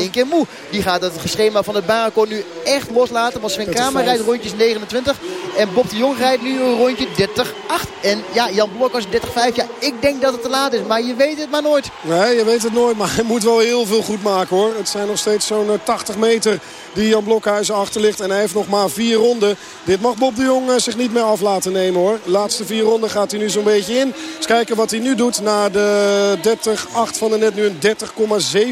één keer moe. Die gaat het schema van het baanrecord nu echt loslaten. Want Sven Kramer rijdt rondjes 29. En Bob de Jong rijdt nu een rondje 30-8. En ja, Jan Blokhus 30-5. Ja, ik denk dat het te laat is. Maar je weet het maar nooit. Nee, je weet het nooit. Maar hij moet wel heel veel goed maken hoor. Het zijn nog steeds zo'n 80 meter die Jan Blokhuizen achter ligt. En hij heeft nog maar vier ronden. Dit mag Bob de Jong zich niet meer af laten nemen hoor. Laatste vier ronden gaat hij nu zo'n beetje in. Eens kijken wat hij nu doet. Na de 30-8 van de net nu een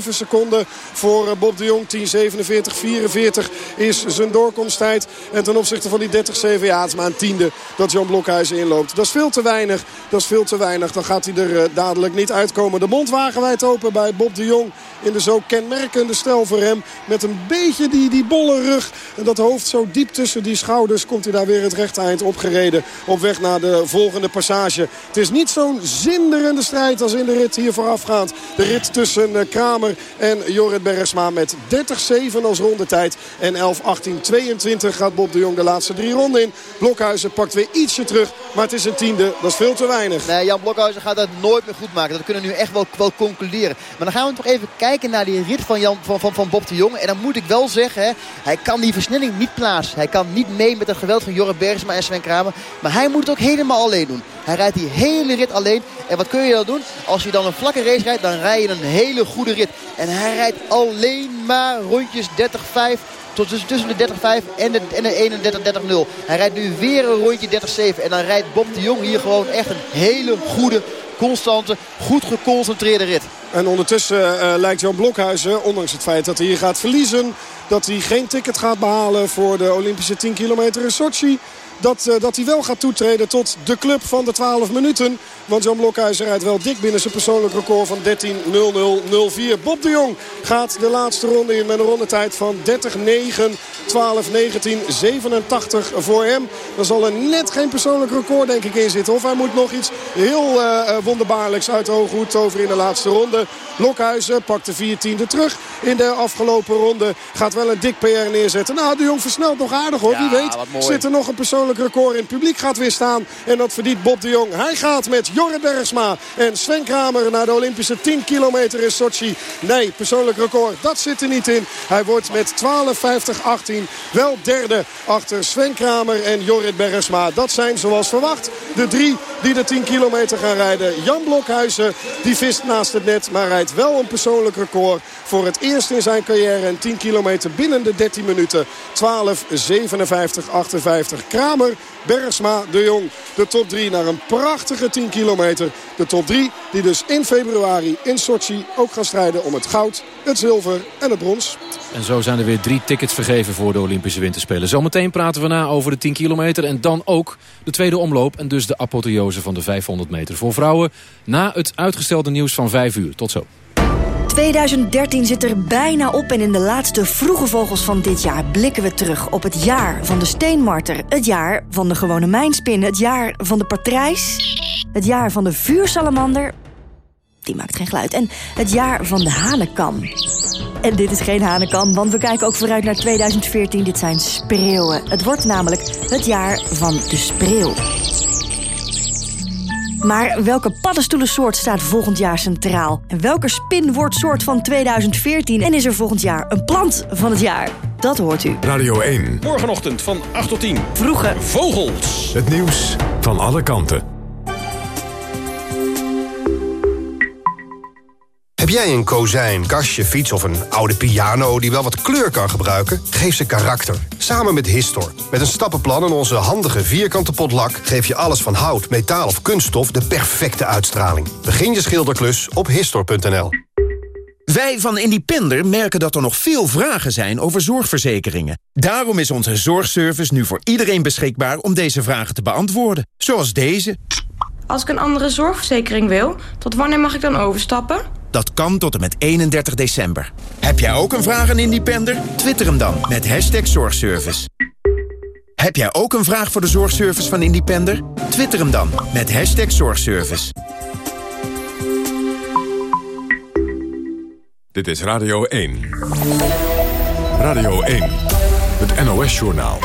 30,7 seconden voor Bob de Jong. 10.47-44 is zijn doorkomsttijd. En ten opzichte van die 30-7, ja het is maar een tiende dat Jan Blokhuizen inloopt. Dat is veel te weinig. Dat is veel te weinig. Dan gaat hij er dadelijk niet uitkomen. De mond wagenwijd open bij Bob de Jong. In de zo kenmerkende stijl voor hem. Met een beetje die, die bolle rug. En dat hoofd zo diep tussen die schouders komt hij daar weer het rechte eind opgereden. Op weg naar de volgende passage. Het is niet zo'n zinderende strijd als in de rit hier voorafgaand. De rit tussen eh, Kramer en Jorrit Bergsma met 30-7 als rondetijd. En 11-18-22 gaat Bob de Jong de laatste drie ronden in. Blokhuizen pakt weer ietsje terug. Maar het is een tiende. Dat is veel te weinig. Nee, Jan Blokhuizen gaat dat nooit meer goed maken. Dat kunnen we nu echt wel, wel concluderen. Maar dan gaan we toch even kijken naar die rit van, Jan, van, van, van Bob de Jong. En dan moet ik wel zeggen, hè, hij kan die versnelling niet plaatsen. Hij kan niet mee met het geweld van Jorrit Bergsma en Sven Kramer. Maar hij moet het ook helemaal alleen doen. Hij rijdt die hele rit alleen. En wat kun je dan doen? Als je dan een vlakke race rijdt, dan rij je een hele goede rit. En hij rijdt alleen maar rondjes 30-5 tot tussen de 30-5 en de, en de 31-30-0. Hij rijdt nu weer een rondje 30-7. En dan rijdt Bob de Jong hier gewoon echt een hele goede, constante, goed geconcentreerde rit. En ondertussen uh, lijkt Jan Blokhuizen, ondanks het feit dat hij hier gaat verliezen... dat hij geen ticket gaat behalen voor de Olympische 10 kilometer in Sochi dat, uh, dat hij wel gaat toetreden tot de club van de 12 minuten. Want Jan Blokhuizen rijdt wel dik binnen zijn persoonlijk record van 13.00.04. Bob de Jong gaat de laatste ronde in met een rondetijd van 30.9, 12.19, 87 voor hem. Dan zal er net geen persoonlijk record denk ik in zitten. Of hij moet nog iets heel uh, wonderbaarlijks uit de hoge hoed over in de laatste ronde. Blokhuizen pakt de 14e terug in de afgelopen ronde. Gaat wel een dik PR neerzetten. Nou, de Jong versnelt nog aardig hoor. Wie weet zit er nog een persoonlijk record in. Het publiek gaat weer staan. En dat verdient Bob de Jong. Hij gaat met Jorrit Bergsma en Sven Kramer naar de Olympische 10 kilometer in Sochi. Nee, persoonlijk record, dat zit er niet in. Hij wordt met 12.50-18 wel derde achter Sven Kramer en Jorrit Bergsma. Dat zijn zoals verwacht de drie die de 10 kilometer gaan rijden. Jan Blokhuizen, die vist naast het net, maar rijdt wel een persoonlijk record. Voor het eerst in zijn carrière een 10 kilometer binnen de 13 minuten. 12.57-58. Kramer, Bergsma, De Jong. De top 3 naar een prachtige 10 kilometer. De top 3 die dus in februari in Sochi ook gaan strijden om het goud, het zilver en het brons. En zo zijn er weer drie tickets vergeven voor de Olympische Winterspelen. Zometeen praten we na over de 10 kilometer en dan ook de tweede omloop... en dus de apotheose van de 500 meter voor vrouwen... na het uitgestelde nieuws van 5 uur. Tot zo. 2013 zit er bijna op en in de laatste vroege vogels van dit jaar blikken we terug op het jaar van de steenmarter, het jaar van de gewone mijnspin, het jaar van de patrijs, het jaar van de vuursalamander, die maakt geen geluid, en het jaar van de hanenkam. En dit is geen hanenkam, want we kijken ook vooruit naar 2014. Dit zijn spreeuwen. Het wordt namelijk het jaar van de spreeuw. Maar welke paddenstoelensoort staat volgend jaar centraal? En welke spin wordt soort van 2014? En is er volgend jaar een plant van het jaar? Dat hoort u. Radio 1. Morgenochtend van 8 tot 10. Vroege Vogels. Het nieuws van alle kanten. Heb jij een kozijn, kastje, fiets of een oude piano die wel wat kleur kan gebruiken? Geef ze karakter. Samen met Histor. Met een stappenplan en onze handige vierkante potlak... geef je alles van hout, metaal of kunststof de perfecte uitstraling. Begin je schilderklus op Histor.nl. Wij van Independer merken dat er nog veel vragen zijn over zorgverzekeringen. Daarom is onze zorgservice nu voor iedereen beschikbaar om deze vragen te beantwoorden. Zoals deze. Als ik een andere zorgverzekering wil, tot wanneer mag ik dan overstappen? Dat kan tot en met 31 december. Heb jij ook een vraag aan Independer? Twitter hem dan met hashtag zorgservice. Heb jij ook een vraag voor de zorgservice van Independer? Twitter hem dan met hashtag zorgservice. Dit is Radio 1. Radio 1. Het NOS-journaal.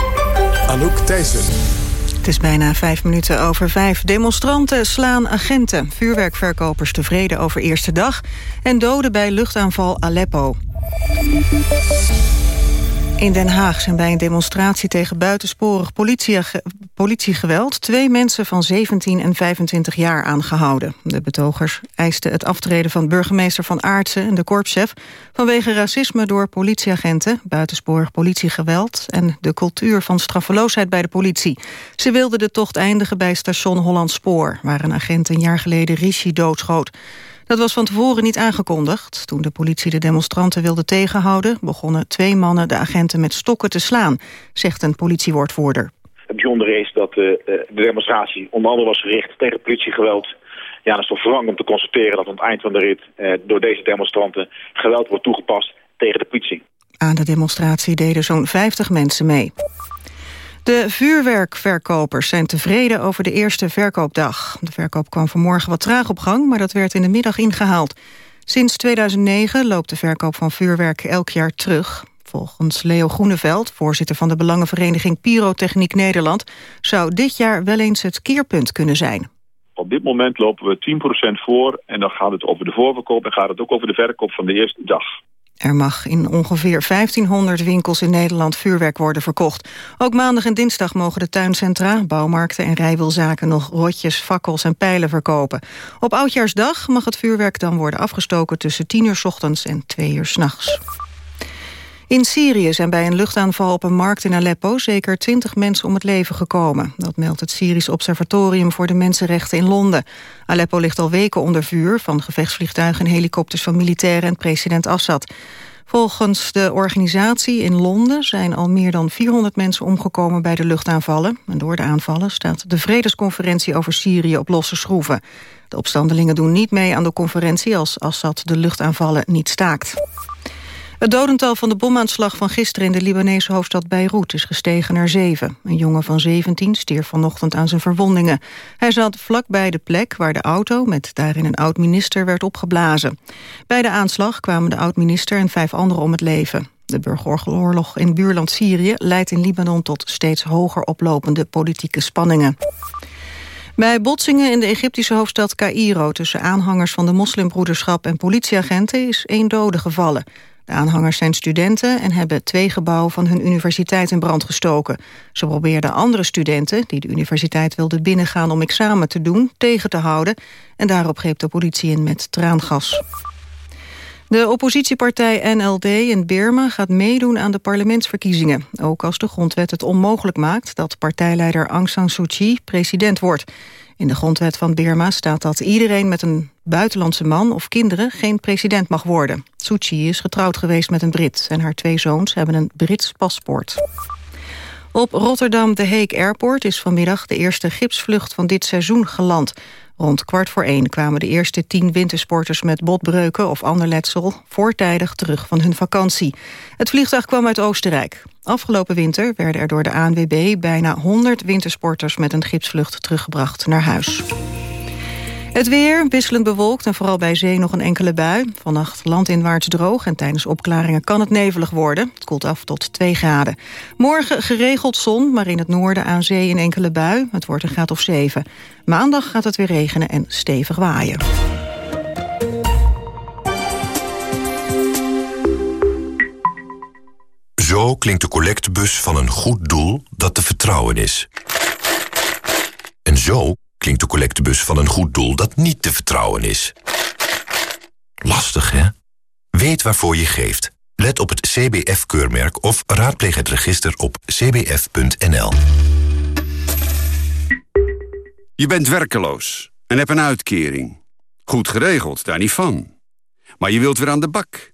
Anouk Thijssen. Het is bijna vijf minuten over vijf. Demonstranten slaan agenten. Vuurwerkverkopers tevreden over eerste dag. En doden bij luchtaanval Aleppo. In Den Haag zijn bij een demonstratie tegen buitensporig politiegeweld... twee mensen van 17 en 25 jaar aangehouden. De betogers eisten het aftreden van burgemeester Van Aartsen en de korpschef... vanwege racisme door politieagenten, buitensporig politiegeweld... en de cultuur van straffeloosheid bij de politie. Ze wilden de tocht eindigen bij station Holland Spoor... waar een agent een jaar geleden Rishi doodschoot. Dat was van tevoren niet aangekondigd. Toen de politie de demonstranten wilde tegenhouden... begonnen twee mannen de agenten met stokken te slaan, zegt een politiewoordvoerder. Het bijzondere is dat uh, de demonstratie onder andere was gericht tegen politiegeweld. Ja, dat is toch verwarrend om te constateren dat aan het eind van de rit... Uh, door deze demonstranten geweld wordt toegepast tegen de politie. Aan de demonstratie deden zo'n 50 mensen mee. De vuurwerkverkopers zijn tevreden over de eerste verkoopdag. De verkoop kwam vanmorgen wat traag op gang, maar dat werd in de middag ingehaald. Sinds 2009 loopt de verkoop van vuurwerk elk jaar terug. Volgens Leo Groeneveld, voorzitter van de Belangenvereniging Pyrotechniek Nederland... zou dit jaar wel eens het keerpunt kunnen zijn. Op dit moment lopen we 10% voor en dan gaat het over de voorverkoop... en gaat het ook over de verkoop van de eerste dag. Er mag in ongeveer 1500 winkels in Nederland vuurwerk worden verkocht. Ook maandag en dinsdag mogen de tuincentra, bouwmarkten en rijwielzaken nog rotjes, fakkels en pijlen verkopen. Op Oudjaarsdag mag het vuurwerk dan worden afgestoken tussen 10 uur s ochtends en 2 uur s nachts. In Syrië zijn bij een luchtaanval op een markt in Aleppo zeker twintig mensen om het leven gekomen. Dat meldt het Syrisch Observatorium voor de Mensenrechten in Londen. Aleppo ligt al weken onder vuur van gevechtsvliegtuigen en helikopters van militairen en president Assad. Volgens de organisatie in Londen zijn al meer dan 400 mensen omgekomen bij de luchtaanvallen. En door de aanvallen staat de vredesconferentie over Syrië op losse schroeven. De opstandelingen doen niet mee aan de conferentie als Assad de luchtaanvallen niet staakt. Het dodental van de bomaanslag van gisteren in de Libanese hoofdstad Beirut is gestegen naar zeven. Een jongen van 17 stierf vanochtend aan zijn verwondingen. Hij zat vlakbij de plek waar de auto met daarin een oud-minister werd opgeblazen. Bij de aanslag kwamen de oud-minister en vijf anderen om het leven. De burgeroorlog in buurland Syrië leidt in Libanon tot steeds hoger oplopende politieke spanningen. Bij botsingen in de Egyptische hoofdstad Cairo tussen aanhangers van de moslimbroederschap en politieagenten is één dode gevallen. De aanhangers zijn studenten en hebben twee gebouwen van hun universiteit in brand gestoken. Ze probeerden andere studenten, die de universiteit wilden binnengaan om examen te doen, tegen te houden. En daarop greep de politie in met traangas. De oppositiepartij NLD in Birma gaat meedoen aan de parlementsverkiezingen. Ook als de grondwet het onmogelijk maakt dat partijleider Aung San Suu Kyi president wordt. In de grondwet van Birma staat dat iedereen met een buitenlandse man of kinderen geen president mag worden. Suu is getrouwd geweest met een Brit en haar twee zoons hebben een Brits paspoort. Op Rotterdam de Heek Airport is vanmiddag de eerste gipsvlucht van dit seizoen geland. Rond kwart voor één kwamen de eerste tien wintersporters met botbreuken of ander letsel voortijdig terug van hun vakantie. Het vliegtuig kwam uit Oostenrijk. Afgelopen winter werden er door de ANWB bijna 100 wintersporters met een gipsvlucht teruggebracht naar huis. Het weer wisselend bewolkt en vooral bij zee nog een enkele bui. Vannacht landinwaarts droog en tijdens opklaringen kan het nevelig worden. Het koelt af tot 2 graden. Morgen geregeld zon, maar in het noorden aan zee een enkele bui. Het wordt een graad of 7. Maandag gaat het weer regenen en stevig waaien. Zo klinkt de collectebus van een goed doel dat te vertrouwen is. En zo klinkt de collectebus van een goed doel dat niet te vertrouwen is. Lastig, hè? Weet waarvoor je geeft. Let op het CBF-keurmerk of raadpleeg het register op cbf.nl. Je bent werkeloos en hebt een uitkering. Goed geregeld, daar niet van. Maar je wilt weer aan de bak.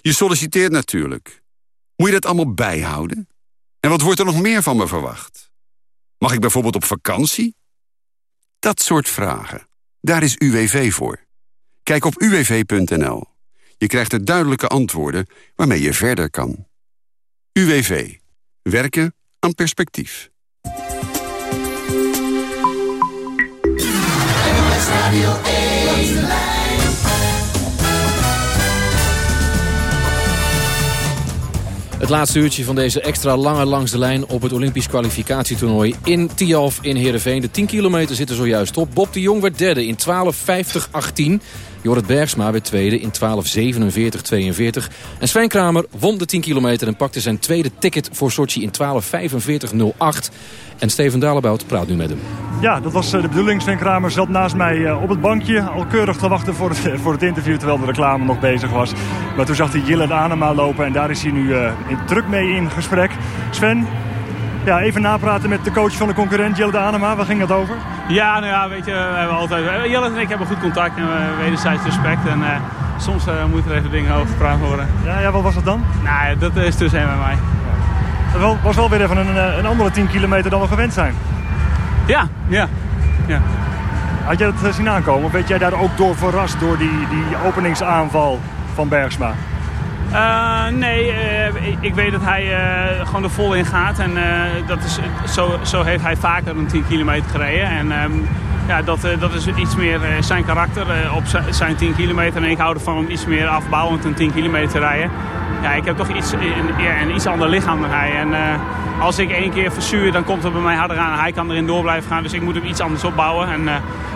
Je solliciteert natuurlijk. Moet je dat allemaal bijhouden? En wat wordt er nog meer van me verwacht? Mag ik bijvoorbeeld op vakantie? Dat soort vragen. Daar is UWV voor. Kijk op uwv.nl. Je krijgt er duidelijke antwoorden waarmee je verder kan. UWV. Werken aan perspectief. Het laatste uurtje van deze extra lange langs de lijn op het Olympisch kwalificatietoernooi in Tialf in Heerenveen. De 10 kilometer zitten zojuist op. Bob de Jong werd derde in 12.50.18. Jorrit Bergsma werd tweede in 12.47.42. En Sven Kramer won de 10 kilometer en pakte zijn tweede ticket voor Sochi in 12.45.08. En Steven Dalebout praat nu met hem. Ja, dat was eh, de bedoeling. Sven Kramer zat naast mij eh, op het bankje. Al keurig te wachten voor het, voor het interview terwijl de reclame nog bezig was. Maar toen zag hij Jillet Anema lopen en daar is hij nu druk mee in gesprek. Sven, ja, even napraten met de coach van de concurrent, Jelle de Anema. Waar ging dat over? Ja, nou ja, weet je, we hebben altijd... Jelle en ik hebben goed contact en wederzijds respect. En uh, soms uh, moeten er even dingen over gepraat worden. Ja, ja, wat was dat dan? Nou, dat is tussen hem en mij. Het was wel weer even een, een andere 10 kilometer dan we gewend zijn. Ja, ja, ja. Had jij dat zien aankomen? Of werd jij daar ook door verrast door die, die openingsaanval van Bergsma? Uh, nee, uh, ik weet dat hij uh, gewoon er vol in gaat. En dat is, zo, zo heeft hij vaker een 10 kilometer gereden. En um, ja, dat, dat is iets meer zijn karakter op zijn 10 kilometer. En ik hou ervan om iets meer afbouwend een 10 kilometer te rijden. Ja, ik heb toch iets, een, een iets ander lichaam dan hij. En als ik één keer verzuur, dan komt het bij mij harder aan. Hij kan erin door blijven gaan, dus ik moet hem iets anders opbouwen. En,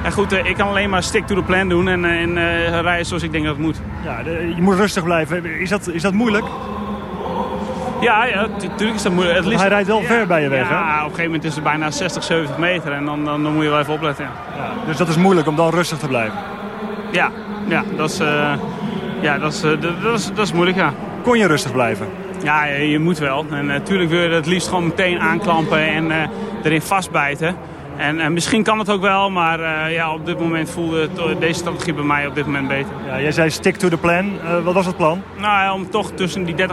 en goed, ik kan alleen maar stick to the plan doen en, en rijden zoals ik denk dat het moet. Ja, je moet rustig blijven. Is dat, is dat moeilijk? Ja, ja natuurlijk is dat moeilijk. Het liefst... Hij rijdt wel ja, ver bij je weg, ja, hè? op een gegeven moment is het bijna 60, 70 meter. En dan, dan, dan moet je wel even opletten, ja. Dus dat is moeilijk om dan rustig te blijven? Ja, ja dat, is, uh, ja dat, is, uh, dat, is, dat is moeilijk, ja. Kon je rustig blijven? Ja, je, je moet wel. En natuurlijk uh, wil je het liefst gewoon meteen aanklampen en erin vastbijten. En, en, misschien kan het ook wel, maar uh, ja, op dit moment voelde het, deze strategie bij mij op dit moment beter. Ja, jij zei stick to the plan. Uh, wat was het plan? Nou ja, om toch tussen die 30-5, 30-8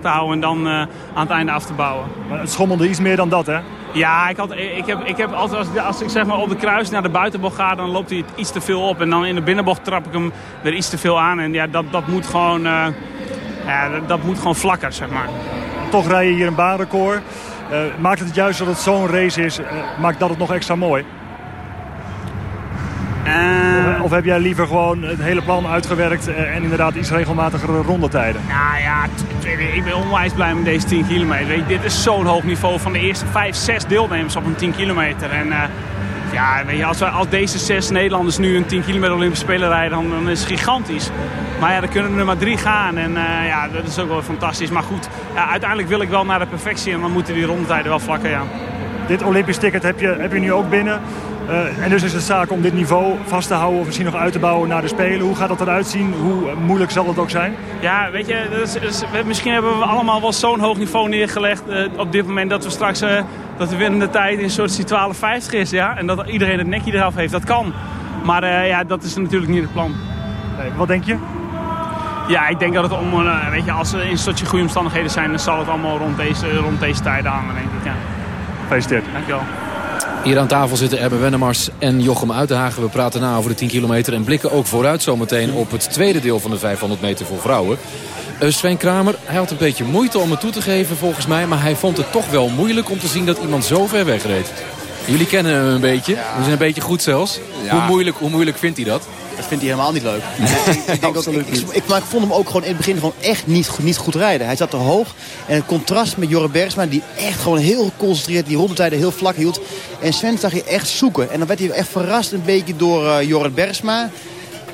te houden en dan uh, aan het einde af te bouwen. Maar het schommelde iets meer dan dat, hè? Ja, ik, had, ik, heb, ik heb altijd, als, als ik zeg maar op de kruis naar de buitenbocht ga, dan loopt hij iets te veel op. En dan in de binnenbocht trap ik hem er iets te veel aan. En ja, dat, dat moet gewoon, ja, dat, dat moet gewoon vlakker, zeg maar. Toch rij je hier een baanrecord. Uh, maakt het juist dat het zo'n race is, uh, maakt dat het nog extra mooi? Uh, of, heb jij liever gewoon het hele plan uitgewerkt en inderdaad iets regelmatigere rondetijden? Nou ja, ik ben onwijs blij met deze 10 kilometer. Dit is zo'n hoog niveau van de eerste 5, 6 deelnemers op een 10 kilometer. En ja, weet je, als, we, als deze zes Nederlanders nu een 10 kilometer Olympische Spelen rijden, dan, dan is het gigantisch. Maar ja, dan kunnen er maar drie gaan. En uh, ja, dat is ook wel fantastisch. Maar goed, ja, uiteindelijk wil ik wel naar de perfectie. En dan moeten die rondetijden wel vlakken, ja. Dit Olympisch ticket heb je, heb je nu ook binnen. Uh, en dus is het zaak om dit niveau vast te houden of misschien nog uit te bouwen naar de Spelen. Hoe gaat dat eruit zien? Hoe moeilijk zal het ook zijn? Ja, weet je, dus, dus, misschien hebben we allemaal wel zo'n hoog niveau neergelegd uh, op dit moment dat we straks uh, dat de winnende tijd in soort 12,50 is. Ja? En dat iedereen het nekje eraf heeft. Dat kan. Maar ja, dat is natuurlijk niet het plan. Nee, wat denk je? Ja, ik denk dat het om, weet je, als er in Sochi goede omstandigheden zijn, dan zal het allemaal rond deze, rond deze tijden hangen, denk ik. Ja. Gefeliciteerd. Dankjewel. Hier aan tafel zitten Erben Wennemars en Jochem Uitenhagen. We praten na over de 10 kilometer en blikken ook vooruit zometeen op het tweede deel van de 500 meter voor vrouwen. Uh, Sven Kramer, hij had een beetje moeite om het toe te geven volgens mij. Maar hij vond het toch wel moeilijk om te zien dat iemand zo ver wegreed. Jullie kennen hem een beetje. We zijn een beetje goed zelfs. Ja. Hoe, moeilijk, hoe moeilijk vindt hij dat? Dat vindt hij helemaal niet leuk. ik, denk ook, ik, ik, ik, maar ik vond hem ook gewoon in het begin gewoon echt niet, niet goed rijden. Hij zat te hoog. En het contrast met Jorre Bergsma, die echt gewoon heel geconcentreerd die rondetijden heel vlak hield. En Sven zag je echt zoeken. En dan werd hij echt verrast een beetje door uh, Jorre Bergsma.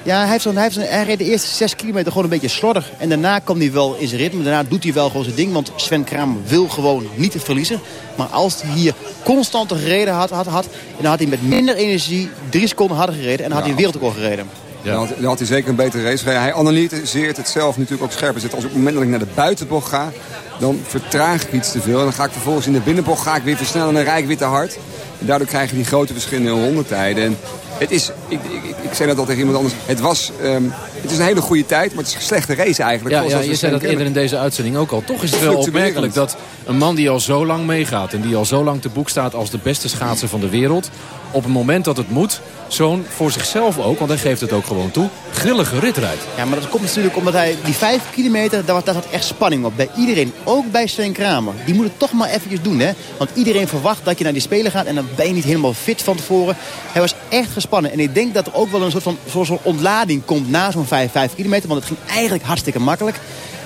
Ja, hij, heeft hij, heeft hij reed de eerste 6 kilometer gewoon een beetje slordig. En daarna kwam hij wel in zijn ritme. Daarna doet hij wel gewoon zijn ding. Want Sven Kramer wil gewoon niet verliezen. Maar als hij hier constant gereden had, had, had... en dan had hij met minder energie drie seconden harder gereden... en dan had hij een wereldrecord gereden. Ja. Dan, had, dan, had, hij zeker een betere race gereden. Hij analyseert het zelf natuurlijk ook scherper. Zit als op het moment dat ik naar de buitenbocht ga... dan vertraag ik iets te veel. En dan ga ik vervolgens in de binnenbocht ga ik weer versnellen... en ik weer te hard. En daardoor krijg je die grote verschillen in rondetijden. En het is, ik, ik, ik zei dat al tegen iemand anders, het was, um, het is een hele goede tijd, maar het is een slechte race eigenlijk. Ja, ja je zei dat eerder in deze uitzending ook al. Toch is het wel opmerkelijk dat een man die al zo lang meegaat... en die al zo lang te boek staat als de beste schaatser van de wereld... op het moment dat het moet, zo'n voor zichzelf ook, want hij geeft het ook gewoon toe... grillige rit rijdt. Ja, maar dat komt natuurlijk omdat hij die vijf kilometer, daar, zat echt spanning op. Bij iedereen, ook bij Sven Kramer. Die moet het toch maar eventjes doen, hè. Want iedereen verwacht dat je naar die Spelen gaat... en dan ben je niet helemaal fit van tevoren. Hij was echt gespannen. En ik denk dat er ook wel een soort van soort ontlading komt na zo'n 5, 5 kilometer. Want het ging eigenlijk hartstikke makkelijk.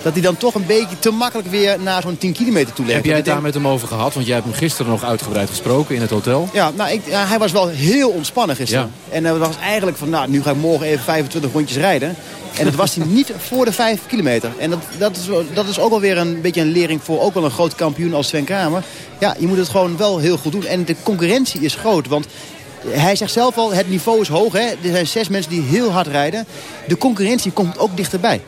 Dat hij dan toch een beetje te makkelijk weer naar zo'n 10 kilometer toe legt. Heb jij het daar met hem over gehad? Want jij hebt hem gisteren nog uitgebreid gesproken in het hotel. Ja, nou, ik, hij was wel heel ontspannen gisteren. En hij was eigenlijk van, nou, nu ga ik morgen even 25 rondjes rijden. En dat was hij niet voor de 5 kilometer. En dat, dat, is, dat is ook wel weer een beetje een lering voor ook wel een groot kampioen als Sven Kramer. Ja, je moet het gewoon wel heel goed doen. En de concurrentie is groot, want... Hij zegt zelf al, het niveau is hoog. Hè? Er zijn zes mensen die heel hard rijden. De concurrentie komt ook dichterbij.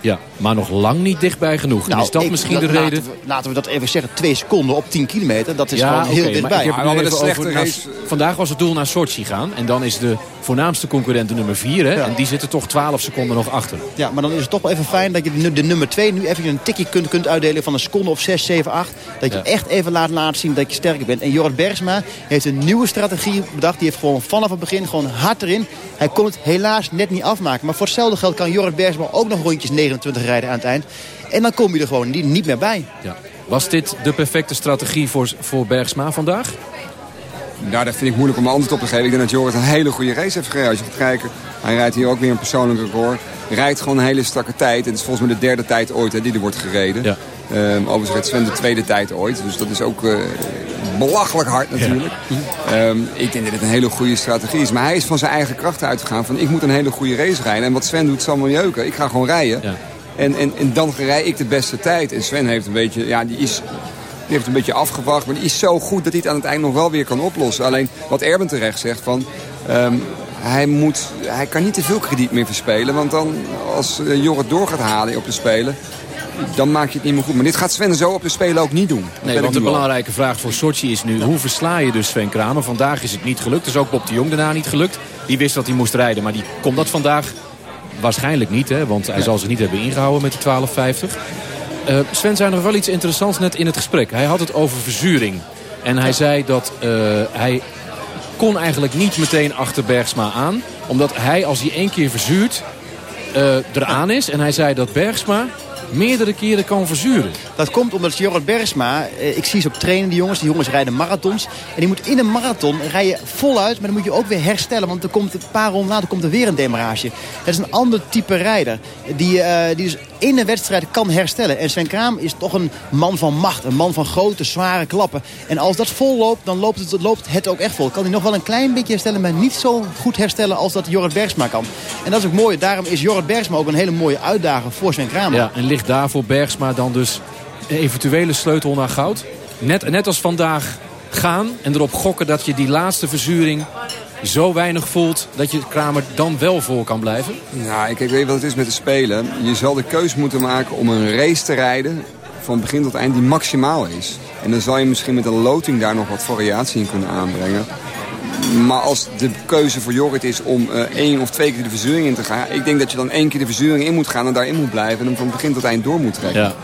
Ja, maar nog lang niet dichtbij genoeg. en is dat Nou, ik- misschien de laten reden... We, laten we dat even zeggen. Twee seconden op 10 kilometer. Dat is gewoon heel dichtbij. Maar over naar- vandaag was het doel naar Sochi gaan. En dan is de voornaamste concurrent de nummer 4. Hè? En die zitten toch 12 seconden nog achter. Ja, maar dan is het toch wel even fijn dat je de, nu- de nummer 2 nu even een tikje kunt, kunt uitdelen van een seconde of 6, 7, 8. Dat je Ja. echt even laat laten zien dat je sterker bent. En Jorrit Bergsma heeft een nieuwe strategie bedacht. Die heeft gewoon vanaf het begin gewoon hard erin. Hij kon het helaas net niet afmaken. Maar voor hetzelfde geld kan Jorrit Bergsma ook nog rondjes 29 rijden aan het eind. En dan kom je er gewoon niet, niet meer bij. Ja. Was dit de perfecte strategie voor, voor Bergsma vandaag? Nou, dat vind ik moeilijk om een antwoord op te geven. Ik denk dat Jorrit een hele goede race heeft gereden. Als je gaat kijken, hij rijdt hier ook weer een persoonlijk record. Rijdt gewoon een hele strakke tijd. Het is volgens mij de derde tijd ooit hè, die er wordt gereden. Ja. Ehm, overigens Sven de tweede tijd ooit. Dus dat is ook eh, belachelijk hard natuurlijk. Ehm, ik denk dat het een hele goede strategie is. Maar hij is van zijn eigen krachten uitgegaan. Van ik moet een hele goede race rijden. En wat Sven doet zal me jeuken. Ik ga gewoon rijden. En, en, en dan rij ik de beste tijd. En Sven heeft een beetje, ja, die is die heeft een beetje afgewacht. Maar die is zo goed dat hij het aan het eind nog wel weer kan oplossen. Alleen wat Erben terecht zegt van... ehm, hij, moet, hij kan niet te veel krediet meer verspelen. Want dan, als uh, Jorrit door gaat halen op de Spelen... dan maak je het niet meer goed. Maar dit gaat Sven zo op de Spelen ook niet doen. Dat Nee, want de al. belangrijke vraag voor Sochi is nu... hoe versla je dus Sven Kramer? Vandaag is het niet gelukt. Dus ook Bob de Jong daarna niet gelukt. Die wist dat hij moest rijden, maar die kon dat vandaag waarschijnlijk niet. Hè, want hij zal zich niet hebben ingehouden met de 12.50. Eh, Sven zei nog wel iets interessants net in het gesprek. Hij had het over verzuring. En hij zei dat eh, hij kon eigenlijk niet meteen achter Bergsma aan. Omdat hij, als hij één keer verzuurt, eh, eraan is. En hij zei dat Bergsma meerdere keren kan verzuren. Dat komt omdat Jorrit Bergsma, eh, ik zie ze op trainen, die jongens. Die jongens rijden marathons. En die moet in een marathon rijden voluit, maar dan moet je ook weer herstellen. Want er komt een paar ronden later komt er weer een demarage. Dat is een ander type rijder. Die, eh, die dus in een wedstrijd kan herstellen. En Sven Kraam is toch een man van macht. Een man van grote, zware klappen. En als dat vol loopt, dan loopt het, loopt het ook echt vol. Kan hij nog wel een klein beetje herstellen, maar niet zo goed herstellen als dat Jorrit Bergsma kan. En dat is ook mooi. Daarom is Jorrit Bergsma ook een hele mooie uitdager voor Sven Kramer. Ja, en ligt daar voor Bergsma dan dus een eventuele sleutel naar goud? Net, net als vandaag gaan en erop gokken dat je die laatste verzuring zo weinig voelt... dat je Kramer dan wel voor kan blijven? Nou, ik weet wat het is met de Spelen. Je zal de keus moeten maken om een race te rijden... van begin tot eind die maximaal is. En dan zal je misschien met een loting daar nog wat variatie in kunnen aanbrengen. Maar als de keuze voor Jorrit is om eh, één of twee keer de verzuring in te gaan... ik denk dat je dan één keer de verzuring in moet gaan en daarin moet blijven... en hem van begin tot eind door moet trekken. Ja.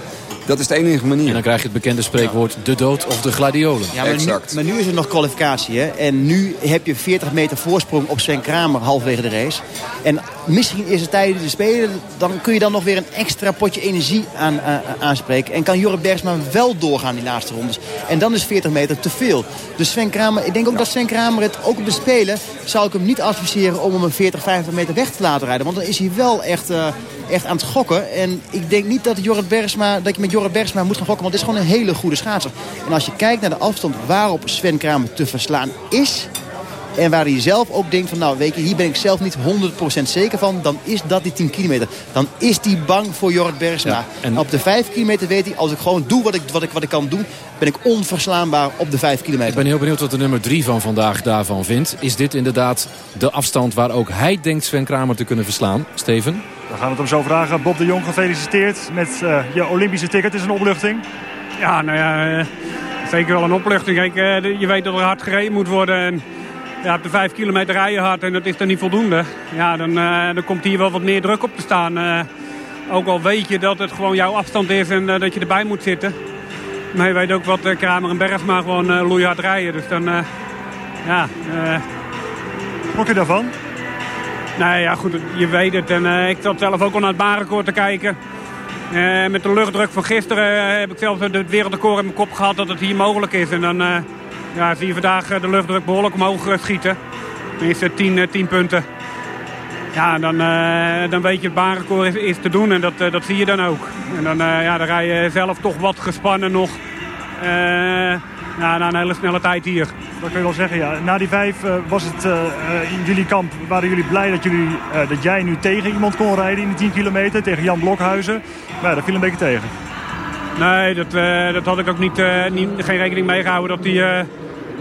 Dat is de enige manier. En dan krijg je het bekende spreekwoord de dood of de gladiolen. Ja, maar, nu, maar nu is er nog kwalificatie. Hè? En nu heb je 40 meter voorsprong op Sven Kramer halverwege de race. En misschien is het tijdens de Spelen... dan kun je dan nog weer een extra potje energie aan, aan- aanspreken. En kan Jorrit Bergsma wel doorgaan die laatste rondes. En dan is 40 meter te veel. Dus Sven Kramer, ik denk ook dat Sven Kramer het ook op de Spelen... zou ik hem niet adviseren om hem een 40, 50 meter weg te laten rijden. Want dan is hij wel echt, eh, echt aan het gokken. En ik denk niet dat, Jorrit Bergsma, dat je met Jorrit Bergsma moet gaan gokken. Want het is gewoon een hele goede schaatser. En als je kijkt naar de afstand waarop Sven Kramer te verslaan is... En waar hij zelf ook denkt van, nou weet je, hier ben ik zelf niet 100% zeker van. Dan is dat die 10 kilometer. Dan is hij bang voor Jorrit Bergsma. Ja, en op de 5 kilometer weet hij, als ik gewoon doe wat ik, wat ik, wat ik kan doen... ben ik onverslaanbaar op de 5 kilometer. Ik ben heel benieuwd wat de nummer 3 van vandaag daarvan vindt. Is dit inderdaad de afstand waar ook hij denkt Sven Kramer te kunnen verslaan? Steven? We gaan het hem zo vragen. Bob de Jong, gefeliciteerd met eh, je Olympische ticket. Het is een opluchting. Ja, nou ja, eh, zeker wel een opluchting. Kijk, eh, je weet dat er hard gereden moet worden. En ja, op de vijf kilometer rijden hard en dat is dan niet voldoende. Ja, dan, eh, dan komt hier wel wat meer druk op te staan. Eh, ook al weet je dat het gewoon jouw afstand is en eh, dat je erbij moet zitten. Maar je weet ook wat Kramer en Bergsma gewoon loeihard rijden. Dus dan, ja... Wat je daarvan? Nee, ja goed, je weet het. En ik zat zelf ook al naar het baanrecord te kijken. Met de luchtdruk van gisteren heb ik zelf het wereldrecord in mijn kop gehad dat het hier mogelijk is. En dan ja, zie je vandaag eh, de luchtdruk behoorlijk omhoog eh, schieten. Tenminste 10 10 punten. ja, dan, uh, dan weet je het baanrecord is, is te doen en dat, uh, dat zie je dan ook. En dan, uh, ja, dan rij je zelf toch wat gespannen nog na een hele snelle tijd hier. Dat kun je wel zeggen, ja. Na die vijf was het in jullie kamp, waren jullie blij dat, jullie, dat jij nu tegen iemand kon rijden in de 10 kilometer, tegen Jan Blokhuizen. Maar ja, dat viel een beetje tegen. Nee, dat, dat had ik ook niet, niet, geen rekening mee gehouden dat hij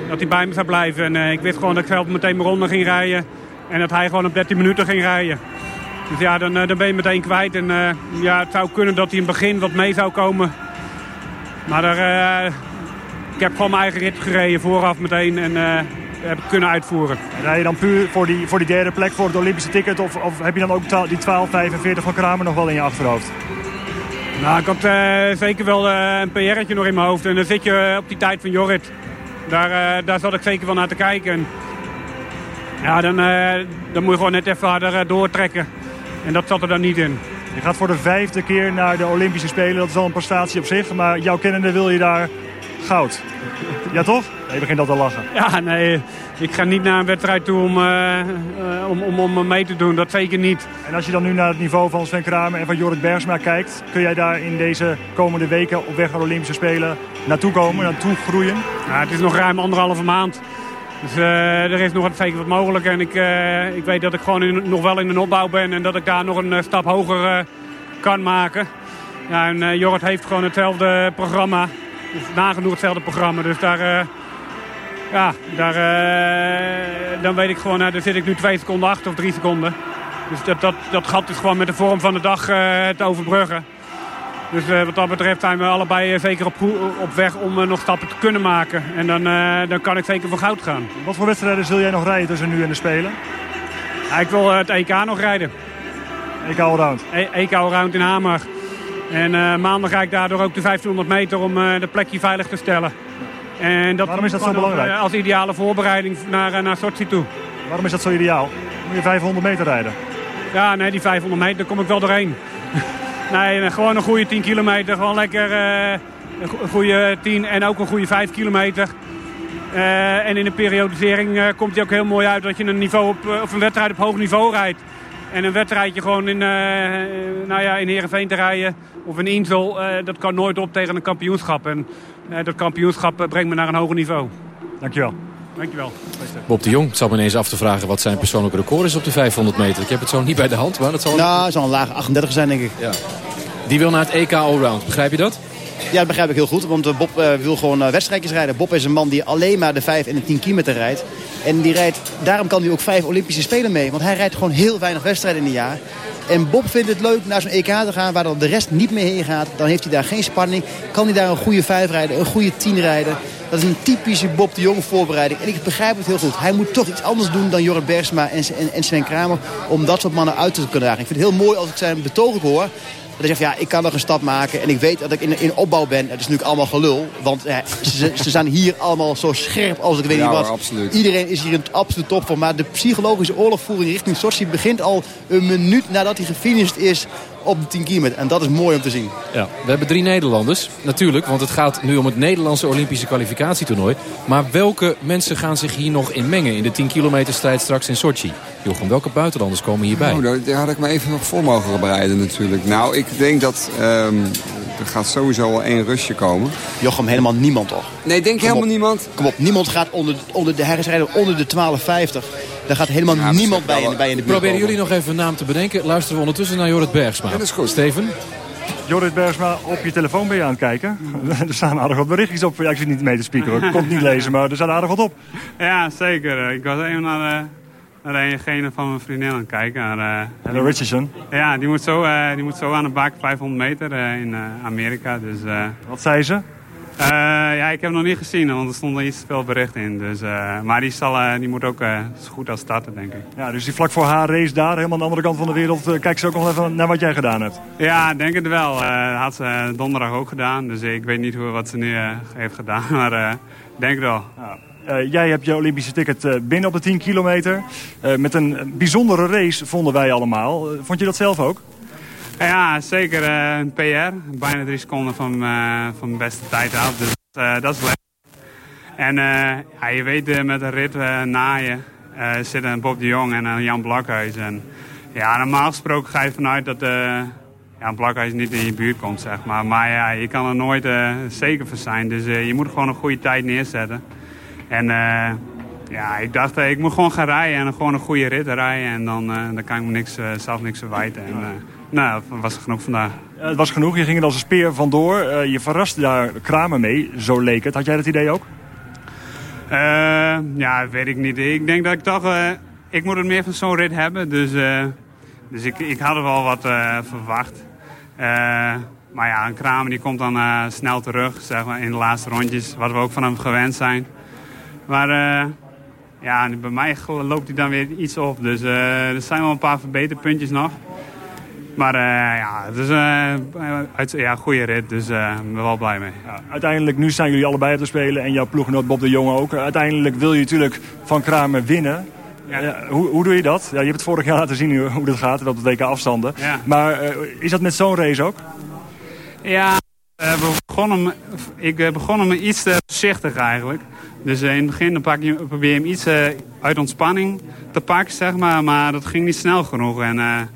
dat hij bij me zou blijven. En ik wist gewoon dat ik zelf meteen mijn ronde ging rijden. En dat hij gewoon op 13 minuten ging rijden. Dus ja, dan, dan ben je meteen kwijt. En uh, ja, het zou kunnen dat hij in het begin wat mee zou komen. Maar daar, uh, ik heb gewoon mijn eigen rit gereden vooraf meteen. En uh, heb ik kunnen uitvoeren. Rij je dan puur voor die, voor die derde plek, voor het Olympische ticket? Of, of heb je dan ook die 12.45 van Kramer nog wel in je achterhoofd? Nou, ik had zeker wel een PR'tje nog in mijn hoofd. En dan zit je op die tijd van Jorrit. Daar, daar zat ik zeker wel naar te kijken. En, ja, dan, uh, dan moet je gewoon net even harder uh, doortrekken. En dat zat er dan niet in. Je gaat voor de vijfde keer naar de Olympische Spelen. Dat is al een prestatie op zich. Maar jouw kennende wil je daar goud. Ja, toch? Je begint al te lachen. Ja, nee. Ik ga niet naar een wedstrijd toe om, uh, om, om, om mee te doen. Dat zeker niet. En als je dan nu naar het niveau van Sven Kramer en van Jorrit Bergsma kijkt... kun jij daar in deze komende weken op weg naar de Olympische Spelen naartoe komen, naartoe groeien? Ja, het is nog ruim anderhalve maand. Dus uh, er is nog wat, zeker wat mogelijk. En ik, uh, ik weet dat ik gewoon in, nog wel in een opbouw ben. En dat ik daar nog een stap hoger kan maken. Ja, en Jorrit heeft gewoon hetzelfde programma. Dus nagenoeg hetzelfde programma. Dus daar, ja, daar, dan weet ik gewoon, daar zit ik nu twee seconden achter of drie seconden. Dus dat, dat, dat gat is gewoon met de vorm van de dag te overbruggen. Dus uh, wat dat betreft zijn we allebei uh, zeker op, op weg om uh, nog stappen te kunnen maken. En dan, dan kan ik zeker voor goud gaan. Wat voor wedstrijden zul jij nog rijden tussen nu en de Spelen? Ja, ik wil het EK nog rijden. EK Allround? E EK Allround in Hamer. En maandag ga ik daardoor ook de 1500 meter om de plekje veilig te stellen. En dat Waarom is dat zo belangrijk? als ideale voorbereiding naar, naar Sochi toe. Waarom is dat zo ideaal? Moet je 500 meter rijden? Ja, nee, die 500 meter, daar kom ik wel doorheen. Nee, gewoon een goede 10 kilometer. Gewoon lekker een goede 10 en ook een goede 5 kilometer. Uh, en in de periodisering uh, komt hij ook heel mooi uit dat je een, niveau op, of een wedstrijd op hoog niveau rijdt. En een wedstrijdje gewoon in, nou ja, in Heerenveen te rijden of in Insel, dat kan nooit op tegen een kampioenschap. En dat kampioenschap brengt me naar een hoger niveau. Dankjewel. Dankjewel. Bob de Jong, het zal me ineens af te vragen wat zijn persoonlijke record is op de 500 meter. Ik heb het zo niet bij de hand, maar dat zal... Nou, het zal een laag 38 zijn, denk ik. Ja. Die wil naar het EK Allround, begrijp je dat? Ja, dat begrijp ik heel goed, want Bob uh, wil gewoon uh, wedstrijdjes rijden. Bob is een man die alleen maar de 5 en de 10 kilometer rijdt. En die rijdt, daarom kan hij ook vijf Olympische Spelen mee. Want hij rijdt gewoon heel weinig wedstrijden in een jaar. En Bob vindt het leuk naar zo'n EK te gaan waar dan de rest niet meer heen gaat. Dan heeft hij daar geen spanning. Kan hij daar een goede 5 rijden, een goede 10 rijden. Dat is een typische Bob de Jong voorbereiding. En ik begrijp het heel goed. Hij moet toch iets anders doen dan Jorrit Bergsma en, en, en Sven Kramer... om dat soort mannen uit te kunnen dragen. Ik vind het heel mooi als ik zijn betoog hoor... Dat hij zegt, ja, ik kan nog een stap maken. En ik weet dat ik in, in opbouw ben. Het is natuurlijk allemaal gelul. Want ze, ze zijn hier allemaal zo scherp als ik weet niet wat. Absoluut. Iedereen is hier een absolute top van. Maar de psychologische oorlogvoering richting Sochi begint al een minuut nadat hij gefinished is op de 10 kilometer. En dat is mooi om te zien. Ja, we hebben drie Nederlanders. Natuurlijk, want het gaat nu om het Nederlandse Olympische kwalificatietoernooi. Maar welke mensen gaan zich hier nog in mengen in de 10 kilometer strijd straks in Sochi? Jochem, welke buitenlanders komen hierbij? Nou, daar had ik me even nog voor mogen bereiden natuurlijk. Nou, ik denk dat... Um, er gaat sowieso wel één rustje komen. Jochem, helemaal niemand toch? Nee, denk je helemaal niemand? Kom op, niemand gaat onder, onder de herrijden onder de 12,50. Daar gaat helemaal ja, niemand bij in, bij in de buurt Proberen jullie nog even een naam te bedenken. Luisteren we ondertussen naar Jorrit Bergsma. Ja, dat is goed. Steven? Jorrit Bergsma, op je telefoon ben je aan het kijken. er staan aardig wat berichtjes op. Ja, ik zit niet mee te spieken hoor. Ik kon het niet lezen, maar er staat aardig wat op. Ja, zeker. Ik was even naar... de naar ene van mijn vriendin aan het kijken. Naar, uh, Richardson? Ja, die moet, zo, uh, die moet zo aan de bak 500 meter uh, in Amerika. Dus, Wat zei ze? Ja, ik heb hem nog niet gezien, want er stonden iets veel berichten in. Dus, maar die, zal, die moet ook zo goed als starten, denk ik. Ja, dus die vlak voor haar race daar, helemaal aan de andere kant van de wereld... kijkt ze ook nog even naar wat jij gedaan hebt? Ja, denk het wel. dat had ze donderdag ook gedaan. Dus ik weet niet hoe, wat ze nu heeft gedaan, maar denk het wel. Ja. Uh, jij hebt je Olympische ticket uh, binnen op de 10 kilometer. Uh, met een bijzondere race vonden wij allemaal. vond je dat zelf ook? Ja, zeker. een PR. Bijna drie seconden van, van de beste tijd af. Dus dat is leuk. En ja, je weet met een rit na je zitten Bob de Jong en Jan Blokhuis. En Ja, normaal gesproken ga je vanuit dat ja, een niet in je buurt komt, zeg maar. Maar ja, je kan er nooit zeker van zijn. Dus je moet gewoon een goede tijd neerzetten. En ja, ik dacht, ik moet gewoon gaan rijden en gewoon een goede rit rijden. En dan, dan kan ik me niks, zelf niks verwijten. En, nou, dat was genoeg vandaag. het was genoeg, je ging er als een speer vandoor. je verraste daar Kramer mee, zo leek het. Had jij dat idee ook? ja, weet ik niet. Ik denk dat ik toch... ik moet het meer van zo'n rit hebben, dus... Dus ik, ik had er wel wat uh, verwacht. Uh, maar ja, een Kramer die komt dan uh, snel terug zeg maar, in de laatste rondjes. Wat we ook van hem gewend zijn. Maar ja, bij mij loopt hij dan weer iets op. Dus er zijn wel een paar verbeterpuntjes nog. Maar ja, het is een ja, goede rit, dus ik ben wel blij mee. Ja, uiteindelijk, nu zijn jullie allebei te spelen en jouw ploeggenoot Bob de Jonge ook. Uiteindelijk wil je natuurlijk van Kramer winnen. Ja. hoe, hoe doe je dat? Ja, je hebt het vorig jaar laten zien hoe dat gaat, dat WK afstanden. Maar uh, is dat met zo'n race ook? Ja, uh, we begonnen, ik begon hem iets te voorzichtig eigenlijk. Dus in het begin pak je, probeer je hem iets uit ontspanning te pakken, zeg maar. Maar dat ging niet snel genoeg. En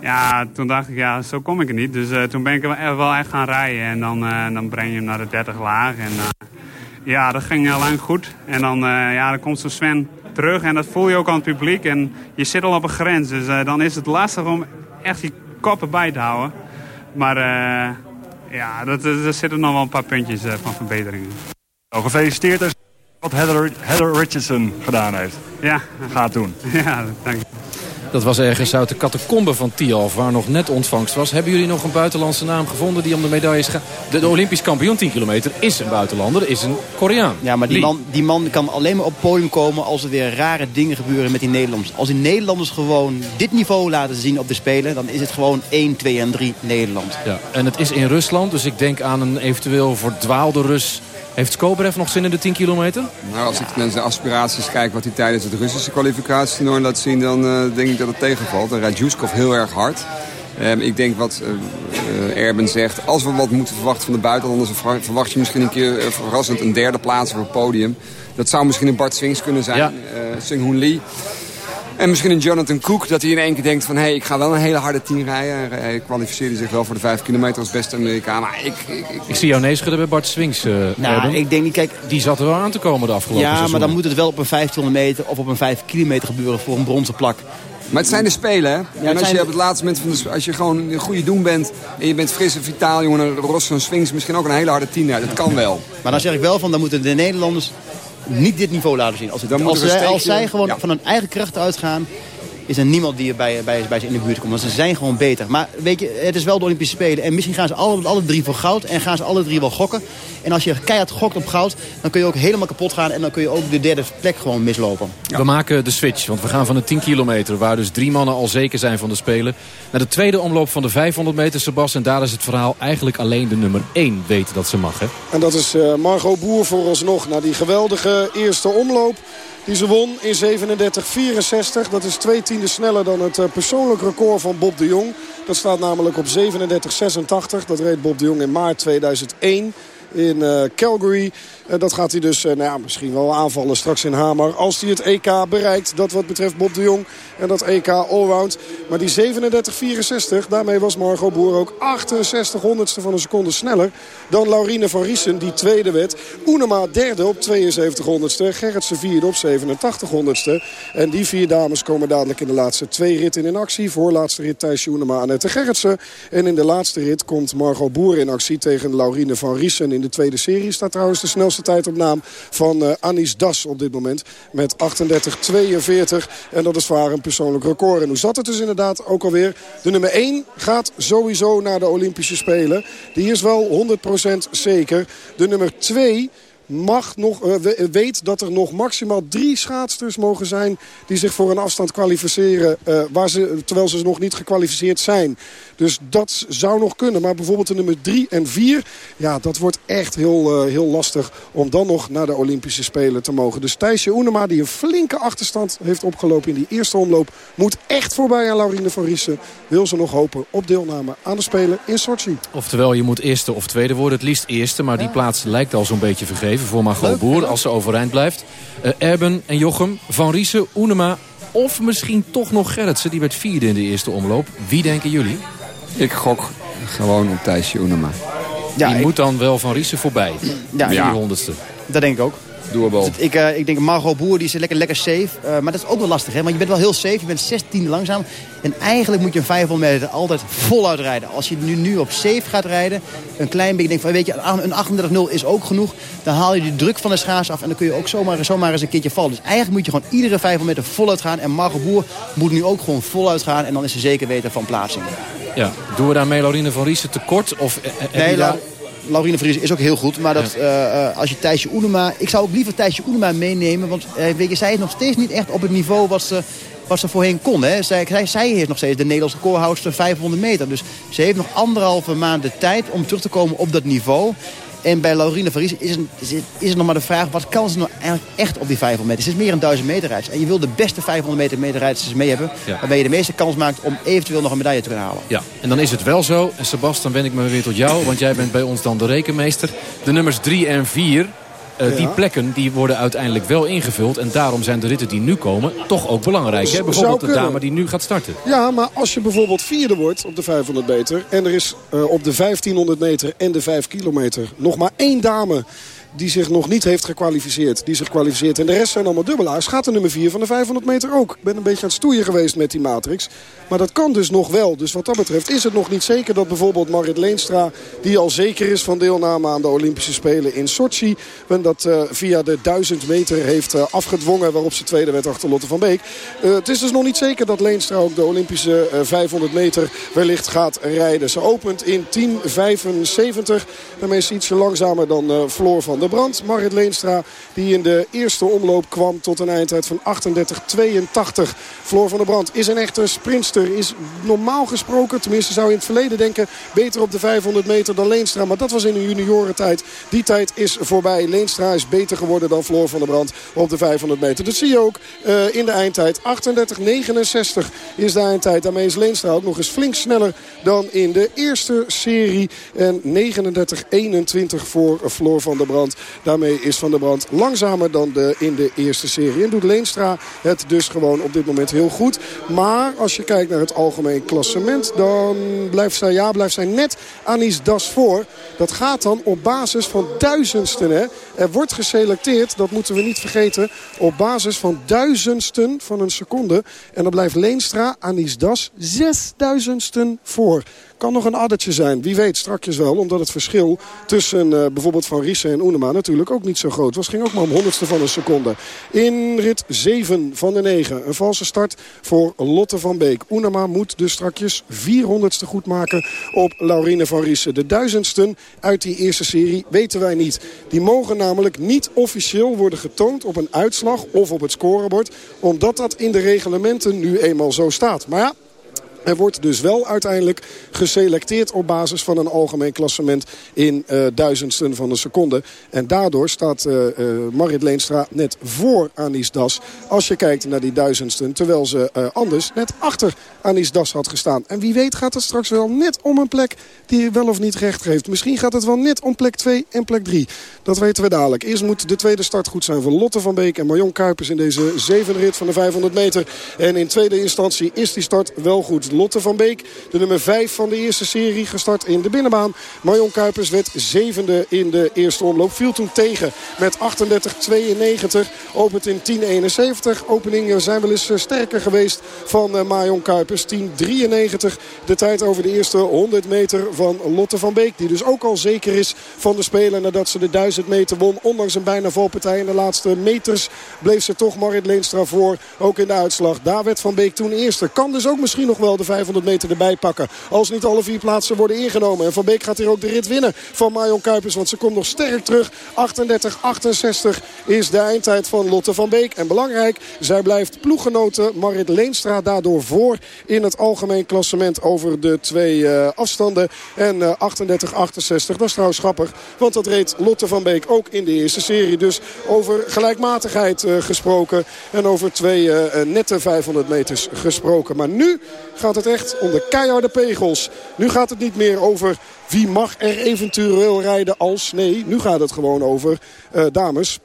ja, toen dacht ik, ja, zo kom ik er niet. Dus toen ben ik wel echt gaan rijden. En dan, dan breng je hem naar de 30 laag. En ja, dat ging heel lang goed. En dan, ja, dan komt zo'n Sven terug. En dat voel je ook aan het publiek. En je zit al op een grens. Dus dan is het lastig om echt je koppen bij te houden. Maar ja, dat, er zitten nog wel een paar puntjes van verbeteringen. Nou, gefeliciteerd wat Heather, Heather Richardson gedaan heeft. Ja. Gaat doen. Ja, dank je. Dat was ergens uit de catacombe van Tialf, waar nog net ontvangst was. Hebben jullie nog een buitenlandse naam gevonden die om de medailles gaat? De, de Olympisch kampioen 10 kilometer is een buitenlander, is een Koreaan. Ja, maar die man, die man kan alleen maar op het podium komen als er weer rare dingen gebeuren met die Nederlanders. Als die Nederlanders gewoon dit niveau laten zien op de Spelen, dan is het gewoon 1, 2 en 3 Nederland. Ja, en het is in Rusland, dus ik denk aan een eventueel verdwaalde Rus heeft Skobrev nog zin in de 10 kilometer? Nou, als ik naar zijn aspiraties kijk wat hij tijdens het Russische kwalificatietoernooi laat zien... dan uh, denk ik dat het tegenvalt. Dan rijdt Juskov heel erg hard. Um, ik denk wat uh, Erben zegt, als we wat moeten verwachten van de buitenlanders... verwacht je misschien een keer verrassend een derde plaats op het podium. Dat zou misschien een Bart Swings kunnen zijn, ja. Sung Hoon Lee. En misschien een Jonathan Cook, dat hij in één keer denkt van... hé, hey, ik ga wel een hele harde tien rijden. Hij kwalificeerde zich wel voor de vijf kilometer als beste Amerikaan. Maar ik, ik, ik, ik zie jou nee schudden bij Bart Swings, uh, nou, ik denk niet, kijk... Die zat er wel aan te komen de afgelopen Ja, maar dan moet het wel op een 1500 meter of op een 5 kilometer gebeuren voor een bronzen plak. Maar het zijn de Spelen, hè? Ja, en als je op het laatste moment, van de, als je gewoon een goede doen bent... en je bent fris en vitaal, jongen, een Ros van Swings misschien ook een hele harde tien. Dat kan wel. Maar dan zeg ik wel van, dan moeten de Nederlanders niet dit niveau laten zien. Als, het, als, zij, als zij gewoon van hun eigen kracht uitgaan is er niemand die er bij, bij, bij ze in de buurt komt. Want ze zijn gewoon beter. Maar weet je, het is wel de Olympische Spelen. En misschien gaan ze alle, alle drie voor goud. En gaan ze alle drie wel gokken. En als je keihard gokt op goud, dan kun je ook helemaal kapot gaan. En dan kun je ook de derde plek gewoon mislopen. We maken de switch, want we gaan van de 10 kilometer... waar dus drie mannen al zeker zijn van de Spelen... naar de tweede omloop van de 500 meter, Sebas. En daar is het verhaal eigenlijk alleen de nummer 1 weten dat ze mag. Hè? En dat is uh, Margot Boer vooralsnog. Na die geweldige eerste omloop die ze won in 37-64. Dat is twee tienden sneller dan het eh, persoonlijk record van Bob de Jong. Dat staat namelijk op 37-86. Dat reed Bob de Jong in maart 2001 in uh, Calgary. En dat gaat hij dus uh, nou ja, misschien wel aanvallen straks in Hamer. Als hij het EK bereikt. Dat wat betreft Bob de Jong en dat EK Allround. Maar die 37-64, daarmee was Margot Boer ook 68 honderdste van een seconde sneller dan Laurine van Riesen, die tweede werd. Oenema derde op 72 honderdste. Gerritsen vierde op 87 honderdste. En die vier dames komen dadelijk in de laatste twee ritten in actie. Voorlaatste rit Thijsje Oenema, Annette Gerritsen. En in de laatste rit komt Margot Boer in actie tegen Laurine van Riesen. In de tweede serie staat trouwens de snelste tijd op naam van uh, Anis Das op dit moment. Met 38-42. En dat is voor haar een persoonlijk record. En hoe zat het dus inderdaad ook alweer? De nummer 1 gaat sowieso naar de Olympische Spelen. Die is wel 100% zeker. De nummer 2 mag nog, uh, weet dat er nog maximaal drie schaatsters mogen zijn... die zich voor een afstand kwalificeren, uh, waar ze, terwijl ze nog niet gekwalificeerd zijn. Dus dat zou nog kunnen. Maar bijvoorbeeld de nummer 3 en 4, ja, dat wordt echt heel, uh, heel lastig... om dan nog naar de Olympische Spelen te mogen. Dus Thijsje Oenema, die een flinke achterstand heeft opgelopen in die eerste omloop... moet echt voorbij aan Laurine van Riesen. Wil ze nog hopen op deelname aan de Spelen in Sochi. Oftewel, je moet eerste of tweede worden. Het liefst eerste, maar die plaats lijkt al zo'n beetje vergeven voor Margot Boer als ze overeind blijft. Uh, Erben en Jochem, Van Riesen, Oenema Of misschien toch nog Gerritsen, die werd vierde in de eerste omloop. Wie denken jullie? Ik gok gewoon op Thijsje Oenema. Ja, die moet dan wel van Riesen voorbij. Ja, ja. ja. honderdste. Dat denk ik ook. Dus ik, uh, ik denk Margot Boer die is lekker, lekker safe. Uh, maar dat is ook wel lastig. Hè? Want je bent wel heel safe. Je bent 16 langzaam. En eigenlijk moet je een 500 meter altijd voluit rijden. Als je nu, nu op safe gaat rijden. Een klein beetje denkt van weet je een 38-0 is ook genoeg. Dan haal je die druk van de schaars af. En dan kun je ook zomaar, zomaar eens een keertje vallen. Dus eigenlijk moet je gewoon iedere 500 meter voluit gaan. En Margot Boer moet nu ook gewoon voluit gaan. En dan is ze zeker weten van plaatsing. Ja, doen we daarmee Laurine van Riesen tekort? Of, nee, daar... Laurine Vries is ook heel goed. Maar dat, ja. uh, als je Thijsje Oenema... Ik zou ook liever Thijsje Oenema meenemen. Want uh, weet je, zij is nog steeds niet echt op het niveau wat ze, wat ze voorheen kon. Hè. Zij, zij, zij heeft nog steeds de Nederlandse recordhoudster 500 meter. Dus ze heeft nog anderhalve maand de tijd om terug te komen op dat niveau. En bij Laurine Vries is het, is het nog maar de vraag... wat kan ze nou eigenlijk echt op die 500 meter? Ze is meer een 1000 meter rijders. En je wil de beste 500 meter meterrijders mee hebben... Ja. waarbij je de meeste kans maakt om eventueel nog een medaille te kunnen halen. Ja, en dan is het wel zo. En Sebas, dan wend ik me weer tot jou. Want jij bent bij ons dan de rekenmeester. De nummers 3 en 4... Uh, ja. Die plekken die worden uiteindelijk wel ingevuld. En daarom zijn de ritten die nu komen toch ook belangrijk. Hè? Bijvoorbeeld de dame die nu gaat starten. Ja, maar als je bijvoorbeeld vierde wordt op de 500 meter... en er is uh, op de 1500 meter en de 5 kilometer nog maar één dame die zich nog niet heeft gekwalificeerd. Die zich kwalificeert. En de rest zijn allemaal dubbelaars. Gaat de nummer 4 van de 500 meter ook. Ik ben een beetje aan het stoeien geweest met die matrix. Maar dat kan dus nog wel. Dus wat dat betreft is het nog niet zeker dat bijvoorbeeld Marit Leenstra... die al zeker is van deelname aan de Olympische Spelen in Sochi... dat uh, via de 1000 meter heeft uh, afgedwongen... waarop ze tweede werd achter Lotte van Beek. Uh, het is dus nog niet zeker dat Leenstra ook de Olympische 500 meter wellicht gaat rijden. Ze opent in 10.75. Daarmee is ze ietsje langzamer dan Floor van Brand. Marit Leenstra die in de eerste omloop kwam tot een eindtijd van 38-82. Floor van der Brand is een echte sprintster. Is normaal gesproken, tenminste zou je in het verleden denken... beter op de 500 meter dan Leenstra. Maar dat was in een juniorentijd. Die tijd is voorbij. Leenstra is beter geworden dan Floor van der Brand op de 500 meter. Dat zie je ook uh, in de eindtijd. 38-69 is de eindtijd. Daarmee is Leenstra ook nog eens flink sneller dan in de eerste serie. En 39-21 voor Floor van der Brand. Daarmee is Van der Brand langzamer dan de, in de eerste serie. En doet Leenstra het dus gewoon op dit moment heel goed. Maar als je kijkt naar het algemeen klassement... dan blijft zij, ja, blijft zij net Anis Das voor. Dat gaat dan op basis van duizendsten. Hè. Er wordt geselecteerd, dat moeten we niet vergeten... op basis van duizendsten van een seconde. En dan blijft Leenstra Anis Das zesduizendsten voor. Kan nog een addertje zijn. Wie weet strakjes wel. Omdat het verschil tussen uh, bijvoorbeeld Van Riesen en Oenema natuurlijk ook niet zo groot was. ging ook maar om honderdste van een seconde. In rit 7 van de 9. Een valse start voor Lotte van Beek. Oenema moet dus strakjes 400ste goed maken op Laurine van Riesen. De duizendsten uit die eerste serie weten wij niet. Die mogen namelijk niet officieel worden getoond op een uitslag of op het scorebord. Omdat dat in de reglementen nu eenmaal zo staat. Maar ja, er wordt dus wel uiteindelijk geselecteerd op basis van een algemeen klassement in uh, duizendsten van een seconde. En daardoor staat uh, uh, Marit Leenstra net voor Anis Das. Als je kijkt naar die duizendsten. Terwijl ze anders net achter Anis Das had gestaan. En wie weet gaat het straks wel net om een plek die wel of niet recht geeft. Misschien gaat het wel net om plek 2 en plek 3. Dat weten we dadelijk. Eerst moet de tweede start goed zijn voor Lotte van Beek en Marion Kuipers in deze zevende rit van de 500 meter. En in tweede instantie is die start wel goed. Lotte van Beek, de nummer 5 van de eerste serie, gestart in de binnenbaan. Marion Kuipers werd zevende in de eerste omloop. Viel toen tegen met 38-92. Opent in 10-71. Openingen zijn wel eens sterker geweest van Marion Kuipers. 10-93 de tijd over de eerste 100 meter van Lotte van Beek. Die dus ook al zeker is van de Spelen nadat ze de 1000 meter won. Ondanks een bijna valpartij in de laatste meters bleef ze toch Marit Leenstra voor. Ook in de uitslag. Daar werd Van Beek toen eerste. Kan dus ook misschien nog wel de 500 meter erbij pakken. Als niet alle vier plaatsen worden ingenomen. En Van Beek gaat hier ook de rit winnen van Marion Kuipers. Want ze komt nog sterk terug. 38-68 is de eindtijd van Lotte van Beek. En belangrijk, zij blijft ploeggenoten Marit Leenstra daardoor voor in het algemeen klassement over de twee uh, afstanden. En uh, 38-68, dat is trouwens grappig. Want dat reed Lotte van Beek ook in de eerste serie. Dus over gelijkmatigheid uh, gesproken. En over twee nette 500 meters gesproken. Maar nu gaat het echt om de keiharde pegels. Nu gaat het niet meer over wie mag er eventueel rijden als... Nee, nu gaat het gewoon over, uh, dames...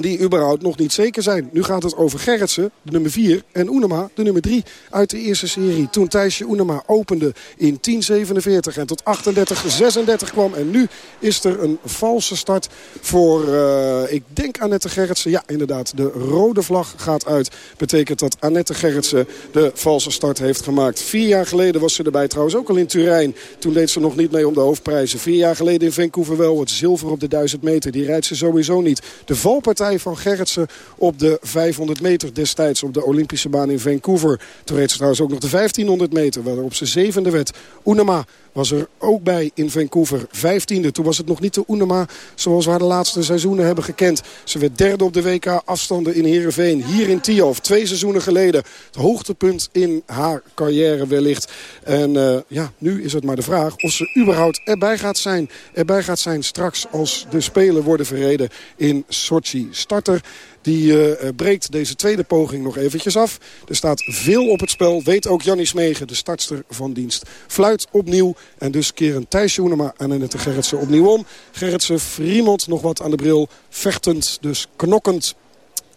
die überhaupt nog niet zeker zijn. Nu gaat het over Gerritsen, de nummer 4, en Oenema, de nummer 3 uit de eerste serie. Toen Thijsje Oenema opende in 10.47 en tot 38.36 kwam. En nu is er een valse start voor, uh, ik denk Annette Gerritsen. Ja, inderdaad, de rode vlag gaat uit. Betekent dat Annette Gerritsen de valse start heeft gemaakt. Vier jaar geleden was ze erbij, trouwens ook al in Turijn. Toen deed ze nog niet mee om de hoofdprijzen. Vier jaar geleden in Vancouver wel. Het zilver op de 1000 meter, die rijdt ze sowieso niet. De valpartij van Gerritsen op de 500 meter destijds op de Olympische baan in Vancouver. Toen reed ze trouwens ook nog de 1500 meter waarop ze zevende werd. Unema was er ook bij in Vancouver. Vijftiende, toen was het nog niet de Unema zoals we haar de laatste seizoenen hebben gekend. Ze werd derde op de WK afstanden in Heerenveen. Hier in Tialf, twee seizoenen geleden. Het hoogtepunt in haar carrière wellicht. En uh, ja, nu is het maar de vraag of ze überhaupt erbij gaat zijn. Erbij gaat zijn straks als de Spelen worden verreden in Sochi. Starter die uh, breekt deze tweede poging nog eventjes af. Er staat veel op het spel. Weet ook Jannie Smegen, de startster van dienst. Fluit opnieuw. En dus keren Thijs Joenema en Annette Gerritsen opnieuw om. Gerritsen Friemelt nog wat aan de bril. Vechtend, dus knokkend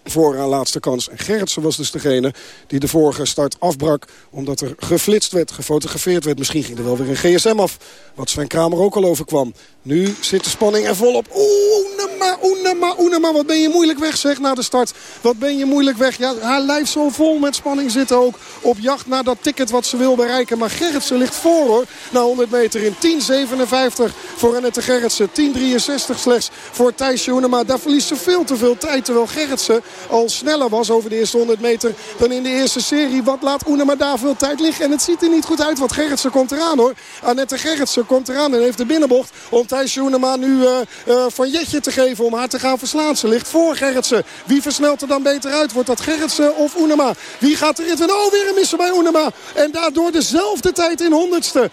voor haar laatste kans. En Gerritsen was dus degene die de vorige start afbrak... omdat er geflitst werd, gefotografeerd werd. Misschien ging er wel weer een gsm af, wat Sven Kramer ook al overkwam. Nu zit de spanning er volop. Oeh, Oenema, Oenema, Oenema. Wat ben je moeilijk weg, zeg, na de start. Wat ben je moeilijk weg. Ja, haar lijf zo vol met spanning zit ook op jacht naar dat ticket wat ze wil bereiken. Maar Gerritsen ligt voor, hoor. Na 100 meter in 10.57 voor Annette Gerritsen. 10.63 slechts voor Thijs Oenema. Daar verliest ze veel te veel tijd. Terwijl Gerritsen al sneller was over de eerste 100 meter dan in de eerste serie. Wat laat Oenema daar veel tijd liggen. En het ziet er niet goed uit, want Gerritsen komt eraan, hoor. Annette Gerritsen komt eraan en heeft de binnenbocht om Thijs Oenema nu uh, uh, van Jetje te geven om haar te gaan verslaan. Ze ligt voor Gerritsen. Wie versnelt er dan beter uit? Wordt dat Gerritsen of Oenema? Wie gaat de rit winnen? Oh, weer een missen bij Oenema. En daardoor dezelfde tijd in honderdste.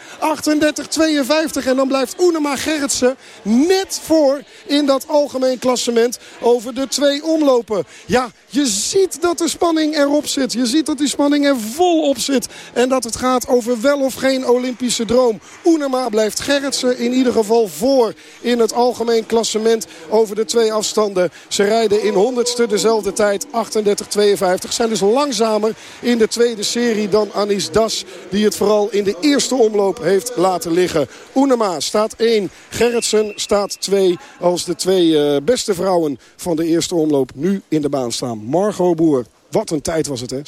38-52. En dan blijft Oenema Gerritsen net voor in dat algemeen klassement over de twee omlopen. Ja, je ziet dat de spanning erop zit. Je ziet dat die spanning er volop zit. En dat het gaat over wel of geen Olympische droom. Oenema blijft Gerritsen in ieder geval voor in het algemeen klassement over de twee afstanden. Ze rijden in honderdste dezelfde tijd, 38-52. Zijn dus langzamer in de tweede serie dan Anis Das. Die het vooral in de eerste omloop heeft laten liggen. Oenema staat 1. Gerritsen staat 2. Als de twee uh, beste vrouwen van de eerste omloop nu in de baan staan. Margot Boer. Wat een tijd was het, hè?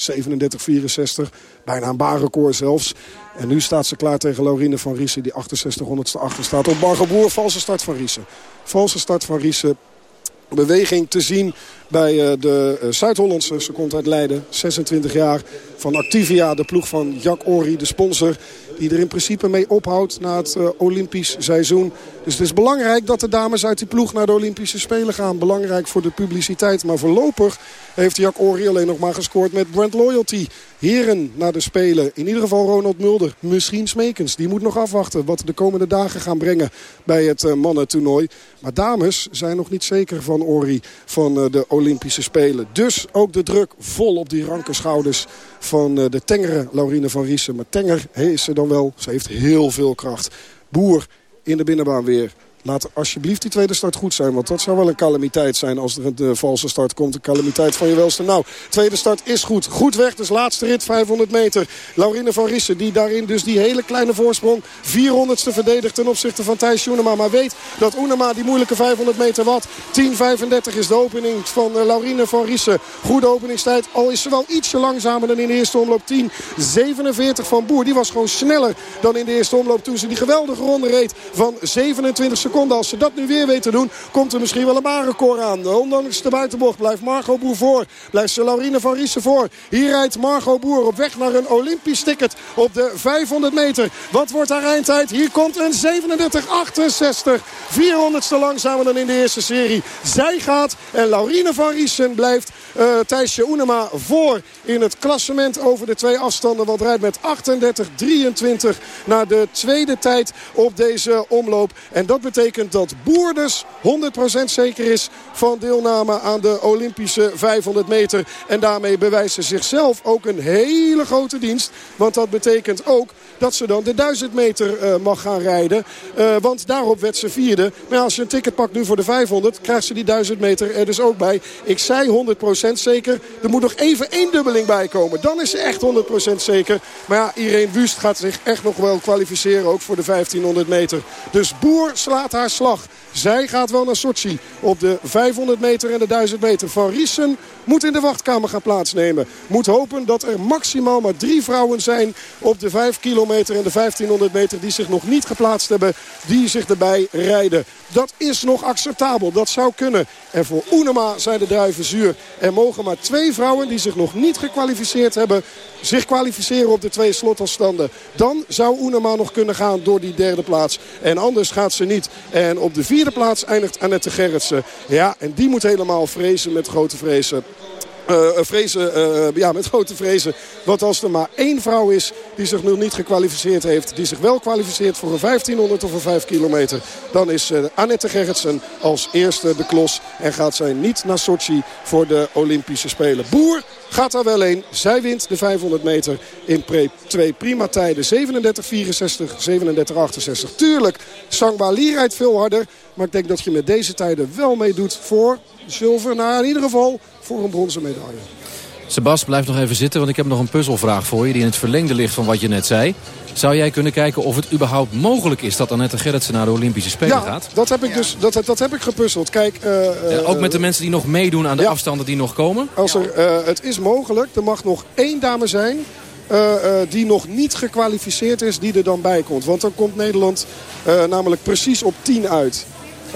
37-64. Bijna een baanrecord zelfs. En nu staat ze klaar tegen Laurine van Riesen... die 6800ste achter staat. Op Margot Boer, valse start van Riesen. Valse start van Riesen. Beweging te zien bij de Zuid-Hollandse. Ze komt uit Leiden, 26 jaar. Van Activia, de ploeg van Jack Ori, de sponsor. Die er in principe mee ophoudt na het uh, Olympisch seizoen. Dus het is belangrijk dat de dames uit die ploeg naar de Olympische Spelen gaan. Belangrijk voor de publiciteit. Maar voorlopig heeft Jack Ori alleen nog maar gescoord met Brand Loyalty. Heren naar de Spelen. In ieder geval Ronald Mulder. Misschien Smekens. Die moet nog afwachten wat de komende dagen gaan brengen bij het mannentoernooi. Maar dames zijn nog niet zeker van Ori van de Olympische Spelen. Dus ook de druk vol op die ranke schouders van de tengere Laurine van Riesen. Maar tenger is ze dan wel. Ze heeft heel veel kracht. Boer in de binnenbaan weer. Laat alsjeblieft die tweede start goed zijn. Want dat zou wel een calamiteit zijn als er een valse start komt. Een calamiteit van je welste. Nou, tweede start is goed. Goed weg. Dus laatste rit 500 meter. Laurine van Rissen die daarin dus die hele kleine voorsprong 400ste verdedigt ten opzichte van Thijs Joenema. Maar weet dat Oenema die moeilijke 500 meter wat. 10.35 is de opening van uh, Laurine van Rissen. Goede openingstijd. Al is ze wel ietsje langzamer dan in de eerste omloop 10.47 van Boer. Die was gewoon sneller dan in de eerste omloop toen ze die geweldige ronde reed van 27 seconden. Als ze dat nu weer weten doen, komt er misschien wel een baanrecord aan. Ondanks de buitenbocht blijft Margot Boer voor. Blijft ze Laurine van Riesen voor. Hier rijdt Margot Boer op weg naar een Olympisch ticket op de 500 meter. Wat wordt haar eindtijd? Hier komt een 37-68. 400ste langzamer dan in de eerste serie. Zij gaat en Laurine van Riesen blijft uh, Thijsje Oenema voor in het klassement over de twee afstanden. Wat rijdt met 38-23 naar de tweede tijd op deze omloop. En dat betekent betekent dat Boer dus 100% zeker is van deelname aan de Olympische 500 meter. En daarmee bewijst ze zichzelf ook een hele grote dienst. Want dat betekent ook dat ze dan de 1000 meter uh, mag gaan rijden. Uh, want daarop werd ze vierde. Maar als je een ticket pakt nu voor de 500, krijgt ze die 1000 meter er dus ook bij. Ik zei 100% zeker. Er moet nog even één dubbeling bij komen. Dan is ze echt 100% zeker. Maar ja, Irene Wust gaat zich echt nog wel kwalificeren. Ook voor de 1500 meter. Dus Boer slaat haar slag. Zij gaat wel naar Sochi op de 500 meter en de 1000 meter. Van Riesen moet in de wachtkamer gaan plaatsnemen. Moet hopen dat er maximaal maar drie vrouwen zijn op de 5 kilometer en de 1500 meter... die zich nog niet geplaatst hebben, die zich erbij rijden. Dat is nog acceptabel, dat zou kunnen. En voor Oenema zijn de druiven zuur. Er mogen maar twee vrouwen die zich nog niet gekwalificeerd hebben... zich kwalificeren op de twee slotafstanden. Dan zou Oenema nog kunnen gaan door die derde plaats. En anders gaat ze niet. En op de vierde plaats eindigt Annette Gerritsen. Ja, en die moet helemaal vrezen met grote vrezen. Uh, vrezen, uh, ja, met grote vrezen. Want als er maar één vrouw is die zich nog niet gekwalificeerd heeft... die zich wel kwalificeert voor een 1500 of een 5 kilometer... dan is Annette Gerritsen als eerste de klos... en gaat zij niet naar Sochi voor de Olympische Spelen. Boer gaat daar wel heen. Zij wint de 500 meter in pre twee prima tijden. 37-64, 37-68. Tuurlijk, Sangba Lee rijdt veel harder... maar ik denk dat je met deze tijden wel meedoet voor zilver. Nou, in ieder geval voor een bronzen medaille. Sebas, blijf nog even zitten, want ik heb nog een puzzelvraag voor je... die in het verlengde ligt van wat je net zei. Zou jij kunnen kijken of het überhaupt mogelijk is... dat Annette Gerritsen naar de Olympische Spelen ja, gaat? dat heb ik dus dat, dat heb ik gepuzzeld. Kijk, uh, ja, ook met de mensen die nog meedoen aan de ja. afstanden die nog komen? Als er, uh, het is mogelijk. Er mag nog één dame zijn... Uh, die nog niet gekwalificeerd is, die er dan bij komt. Want dan komt Nederland namelijk precies op 10 uit.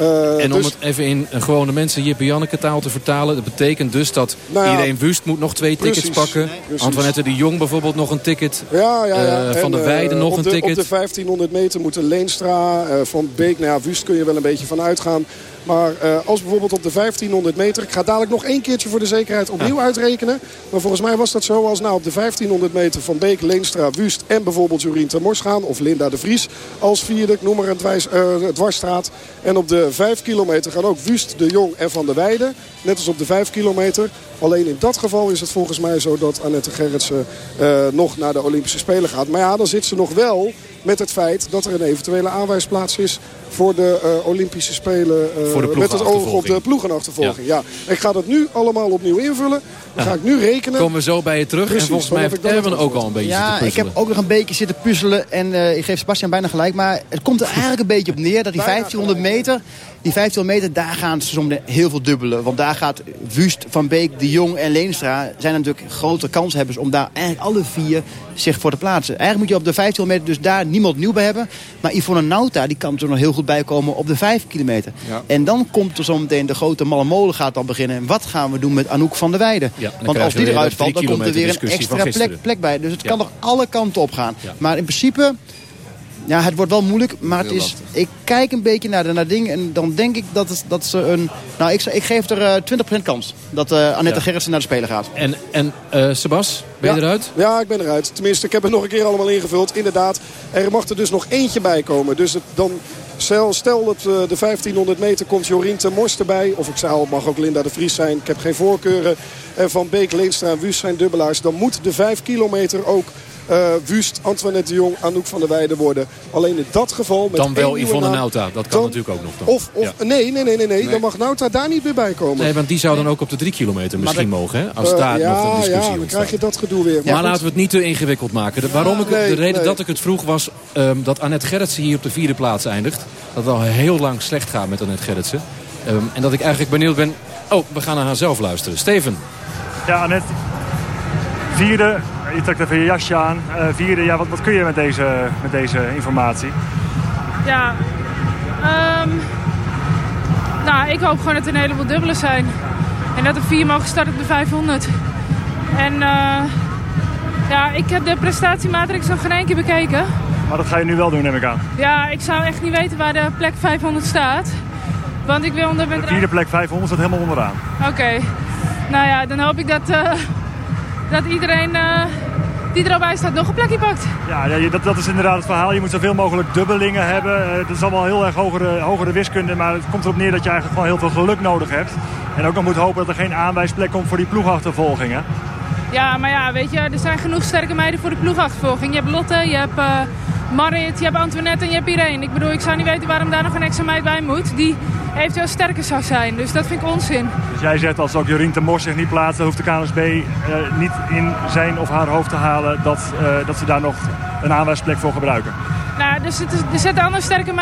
Uh, en om dus... het even in een gewone mensen Jippe Janneke taal te vertalen. Dat betekent dus dat nou ja, iedereen Wust moet nog twee precies, tickets pakken. Nee, Antoinette de Jong bijvoorbeeld nog een ticket. Ja, ja, ja. Uh, van de Weide uh, nog een de, ticket. Op de 1500 meter moeten Leenstra, Van Beek. Nou ja, Wust kun je wel een beetje van uitgaan. Maar uh, als bijvoorbeeld op de 1500 meter... Ik ga dadelijk nog één keertje voor de zekerheid opnieuw uitrekenen. Maar volgens mij was dat zo als nou op de 1500 meter... Van Beek, Leenstra, Wust en bijvoorbeeld Jorien Termors gaan. Of Linda de Vries als vierde. Ik noem maar een dwijs, uh, dwarsstraat. En op de 5 kilometer gaan ook Wust, De Jong en Van der Weijden. Net als op de 5 kilometer. Alleen in dat geval is het volgens mij zo dat Annette Gerritsen uh, nog naar de Olympische Spelen gaat. Maar ja, dan zit ze nog wel met het feit dat er een eventuele aanwijsplaats is voor de uh, Olympische Spelen. Uh, met het oog op de ploegenachtervolging. Ja. ja. Ik ga dat nu allemaal opnieuw invullen. Dan ga ik nu rekenen. Komen we zo bij je terug. Precies, en volgens mij heeft Erwin ook al een beetje Ja, ik heb ook nog een beetje zitten puzzelen. En uh, ik geef Sebastian bijna gelijk. Maar het komt er eigenlijk een beetje op neer dat die 1500 meter... Die 1500 meter, daar gaan ze soms heel veel dubbelen. Want daar gaat Wust, Van Beek, De Jong en Leenstra... zijn natuurlijk grote kanshebbers om daar eigenlijk alle vier zich voor te plaatsen. Eigenlijk moet je op de 1500 meter dus daar niemand nieuw bij hebben. Maar Yvonne Nauta die kan er nog heel goed bij komen op de 5 kilometer. Ja. En dan komt er zometeen de grote malle molen gaat dan beginnen. En wat gaan we doen met Anouk van der Weijden? Ja, Want als die eruit valt, dan komt er weer een extra plek, plek bij. Dus het ja. kan nog alle kanten op gaan. Maar in principe... Ja, het wordt wel moeilijk, maar het is, ik kijk een beetje naar de naar dingen en dan denk ik dat, het, dat ze een... Nou, ik, ik geef er uh, 20% kans dat uh, Annette ja. Gerritsen naar de Spelen gaat. En, en uh, Sebas, ben je eruit? Ja, ik ben eruit. Tenminste, ik heb het nog een keer allemaal ingevuld. Inderdaad, er mag er dus nog eentje bij komen. Dus het, dan... Stel, stel dat uh, de 1500 meter komt Jorien ten Mors erbij. Of ik zei al, het mag ook Linda de Vries zijn. Ik heb geen voorkeuren. En Van Beek, Leenstra en Wust zijn dubbelaars. Dan moet de 5 kilometer ook uh, Wust, Antoinette de Jong, Anouk van der Weijden worden. Alleen in dat geval... Met dan wel Yvonne naam, Nauta, dat kan dan, natuurlijk ook nog. Dan. Of, of ja. nee, nee, nee, nee, nee, dan mag Nauta daar niet meer bij komen. Nee, want die zou dan ook op de drie kilometer misschien dat, mogen, hè? Als uh, daar ja, nog een discussie Ja, dan krijg je dat gedoe weer. Maar, maar laten we het niet te ingewikkeld maken. De, waarom ik, nee, de reden nee. dat ik het vroeg was um, dat Annette Gerritsen hier op de vierde plaats eindigt. Dat het al heel lang slecht gaat met Annette Gerritsen. Um, en dat ik eigenlijk benieuwd ben... Oh, we gaan naar haar zelf luisteren. Steven. Ja, Annette. Vierde, je trekt even je jasje aan. Uh, vierde, ja, wat, wat kun je met deze, met deze informatie? Ja, um, nou, ik hoop gewoon dat er een heleboel dubbelen zijn. En dat er vier mogen starten op de 500. En uh, ja, ik heb de prestatiematrix nog geen één keer bekeken. Maar dat ga je nu wel doen, neem ik aan. Ja, ik zou echt niet weten waar de plek 500 staat. Want ik wil onder De vierde plek 500 staat helemaal onderaan. Oké. Okay. Nou ja, dan hoop ik dat... Uh, dat iedereen uh, die er al bij staat nog een plekje pakt. Ja, dat, dat is inderdaad het verhaal. Je moet zoveel mogelijk dubbelingen hebben. Uh, dat is allemaal heel erg hogere, hogere wiskunde. Maar het komt erop neer dat je eigenlijk gewoon heel veel geluk nodig hebt. En ook nog moet hopen dat er geen aanwijsplek komt voor die ploegachtervolgingen. Ja, maar ja, weet je, er zijn genoeg sterke meiden voor de ploegachtervolging. Je hebt Lotte, je hebt uh, Marit, je hebt Antoinette en je hebt Irene. Ik bedoel, ik zou niet weten waarom daar nog een extra meid bij moet. Die eventueel sterker zou zijn. Dus dat vind ik onzin. Dus jij zegt als ook Jorien de Mos zich niet plaatst... dan hoeft de KNSB uh, niet in zijn of haar hoofd te halen... Dat, uh, dat ze daar nog een aanwijsplek voor gebruiken. Nou, dus het is, er zitten andere sterke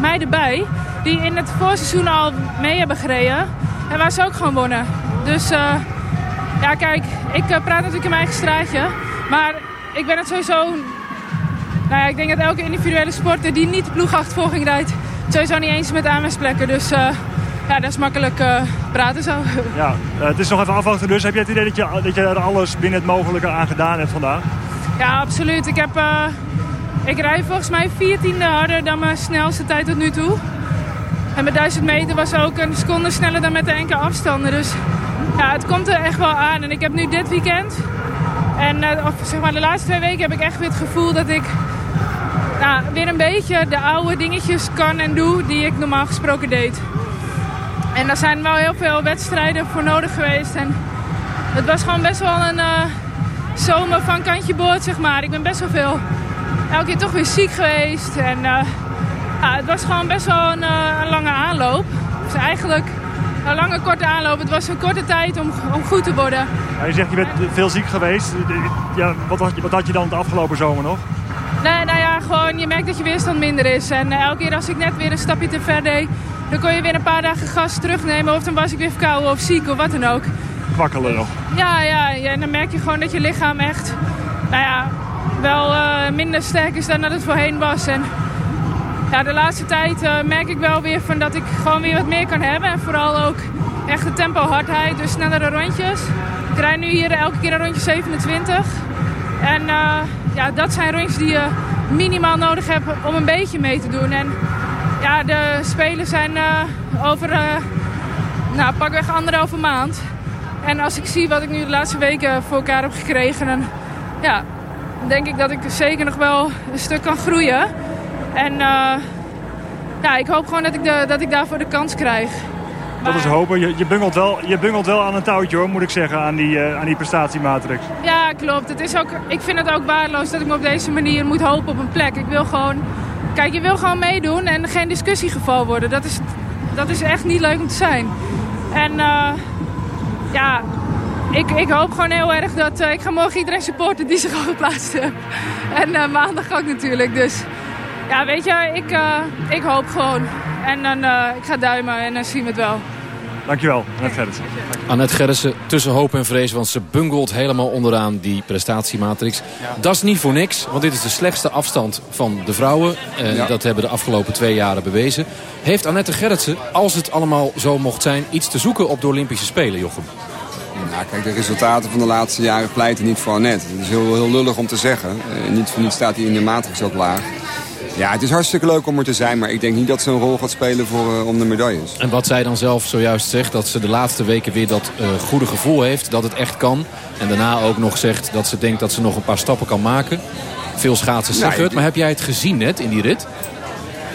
meiden, bij... die in het voorseizoen al mee hebben gereden. En waar ze ook gewoon wonnen. Dus uh, ja, kijk, ik praat natuurlijk in mijn eigen straatje. Maar ik ben het sowieso... Nou ja, ik denk dat elke individuele sporter die niet de ploegachtervolging rijdt sowieso niet eens met aanwijsplekken. Dus uh, ja, dat is makkelijk uh, praten zo. Ja, uh, het is nog even afwachten dus. Heb je het idee dat je, dat je er alles binnen het mogelijke aan gedaan hebt vandaag? Ja, absoluut. Ik, heb, ik rijd volgens mij 14e harder dan mijn snelste tijd tot nu toe. En met 1000 meter was ook een seconde sneller dan met de enkele afstanden. Dus ja, het komt er echt wel aan. En ik heb nu dit weekend... En of, zeg maar, de laatste twee weken heb ik echt weer het gevoel dat ik nou, weer een beetje de oude dingetjes kan en doe die ik normaal gesproken deed. En daar zijn wel heel veel wedstrijden voor nodig geweest. En het was gewoon best wel een uh, zomer van kantje boord, zeg maar. Ik ben best wel veel, elke keer toch weer ziek geweest. En uh, ja, het was gewoon best wel een, uh, een lange aanloop. Dus eigenlijk een lange, korte aanloop. Het was een korte tijd om, om goed te worden. Ja, je zegt, je bent veel ziek geweest. Ja, wat, had je, wat had je dan de afgelopen zomer nog? Nee, nou ja, gewoon je merkt dat je weerstand minder is. En uh, elke keer als ik net weer een stapje te ver deed, dan kon je weer een paar dagen gas terugnemen. Of dan was ik weer verkouden of ziek of wat dan ook. Kwakkelen nog. Ja, ja, ja, en dan merk je gewoon dat je lichaam echt, nou ja, wel uh, minder sterk is dan dat het voorheen was. En ja, de laatste tijd uh, merk ik wel weer van dat ik gewoon weer wat meer kan hebben. En vooral ook echt de tempo hardheid, dus snellere rondjes. Ik rijd nu hier elke keer een rondje 27. En ja, dat zijn rondjes die je minimaal nodig hebt om een beetje mee te doen. En ja, de spelen zijn uh, over uh, nou, pakweg anderhalve maand. En als ik zie wat ik nu de laatste weken voor elkaar heb gekregen... dan ja, denk ik dat ik zeker nog wel een stuk kan groeien. En ja, ik hoop gewoon dat ik, de, dat ik daarvoor de kans krijg. Dat is hopen. Je, je, bungelt wel, je bungelt wel aan een touwtje hoor, moet ik zeggen, aan die, uh, aan die prestatiematrix. Ja, klopt. Het is ook, ik vind het ook waardeloos dat ik me op deze manier moet hopen op een plek. Ik wil gewoon... Kijk, je wil gewoon meedoen en geen discussiegeval worden. Dat is, dat is echt niet leuk om te zijn. En uh, ja, ik, ik hoop gewoon heel erg dat... Uh, ik ga morgen iedereen supporten die zich al geplaatst heeft. En maandag ook natuurlijk. Dus ja, weet je, ik, ik hoop gewoon. En dan uh, ik ga duimen en dan zien we het wel. Dankjewel, Annette Gerritsen. Annette Gerritsen tussen hoop en vrees, want ze bungelt helemaal onderaan die prestatiematrix. Ja. Dat is niet voor niks, want dit is de slechtste afstand van de vrouwen. Uh, ja. Dat hebben de afgelopen twee jaren bewezen. Heeft Annette Gerritsen, als het allemaal zo mocht zijn, iets te zoeken op de Olympische Spelen, Jochem? Nou, kijk, de resultaten van de laatste jaren pleiten niet voor Annette. Het is heel, heel lullig om te zeggen. Uh, niet voor niets staat hij in de matrix ook laag. Ja, het is hartstikke leuk om er te zijn, maar ik denk niet dat ze een rol gaat spelen voor, uh, om de medailles. En wat zij dan zelf zojuist zegt, dat ze de laatste weken weer dat uh, goede gevoel heeft, dat het echt kan. En daarna ook nog zegt dat ze denkt dat ze nog een paar stappen kan maken. Veel schaatsen zeggen het, maar heb jij het gezien net in die rit?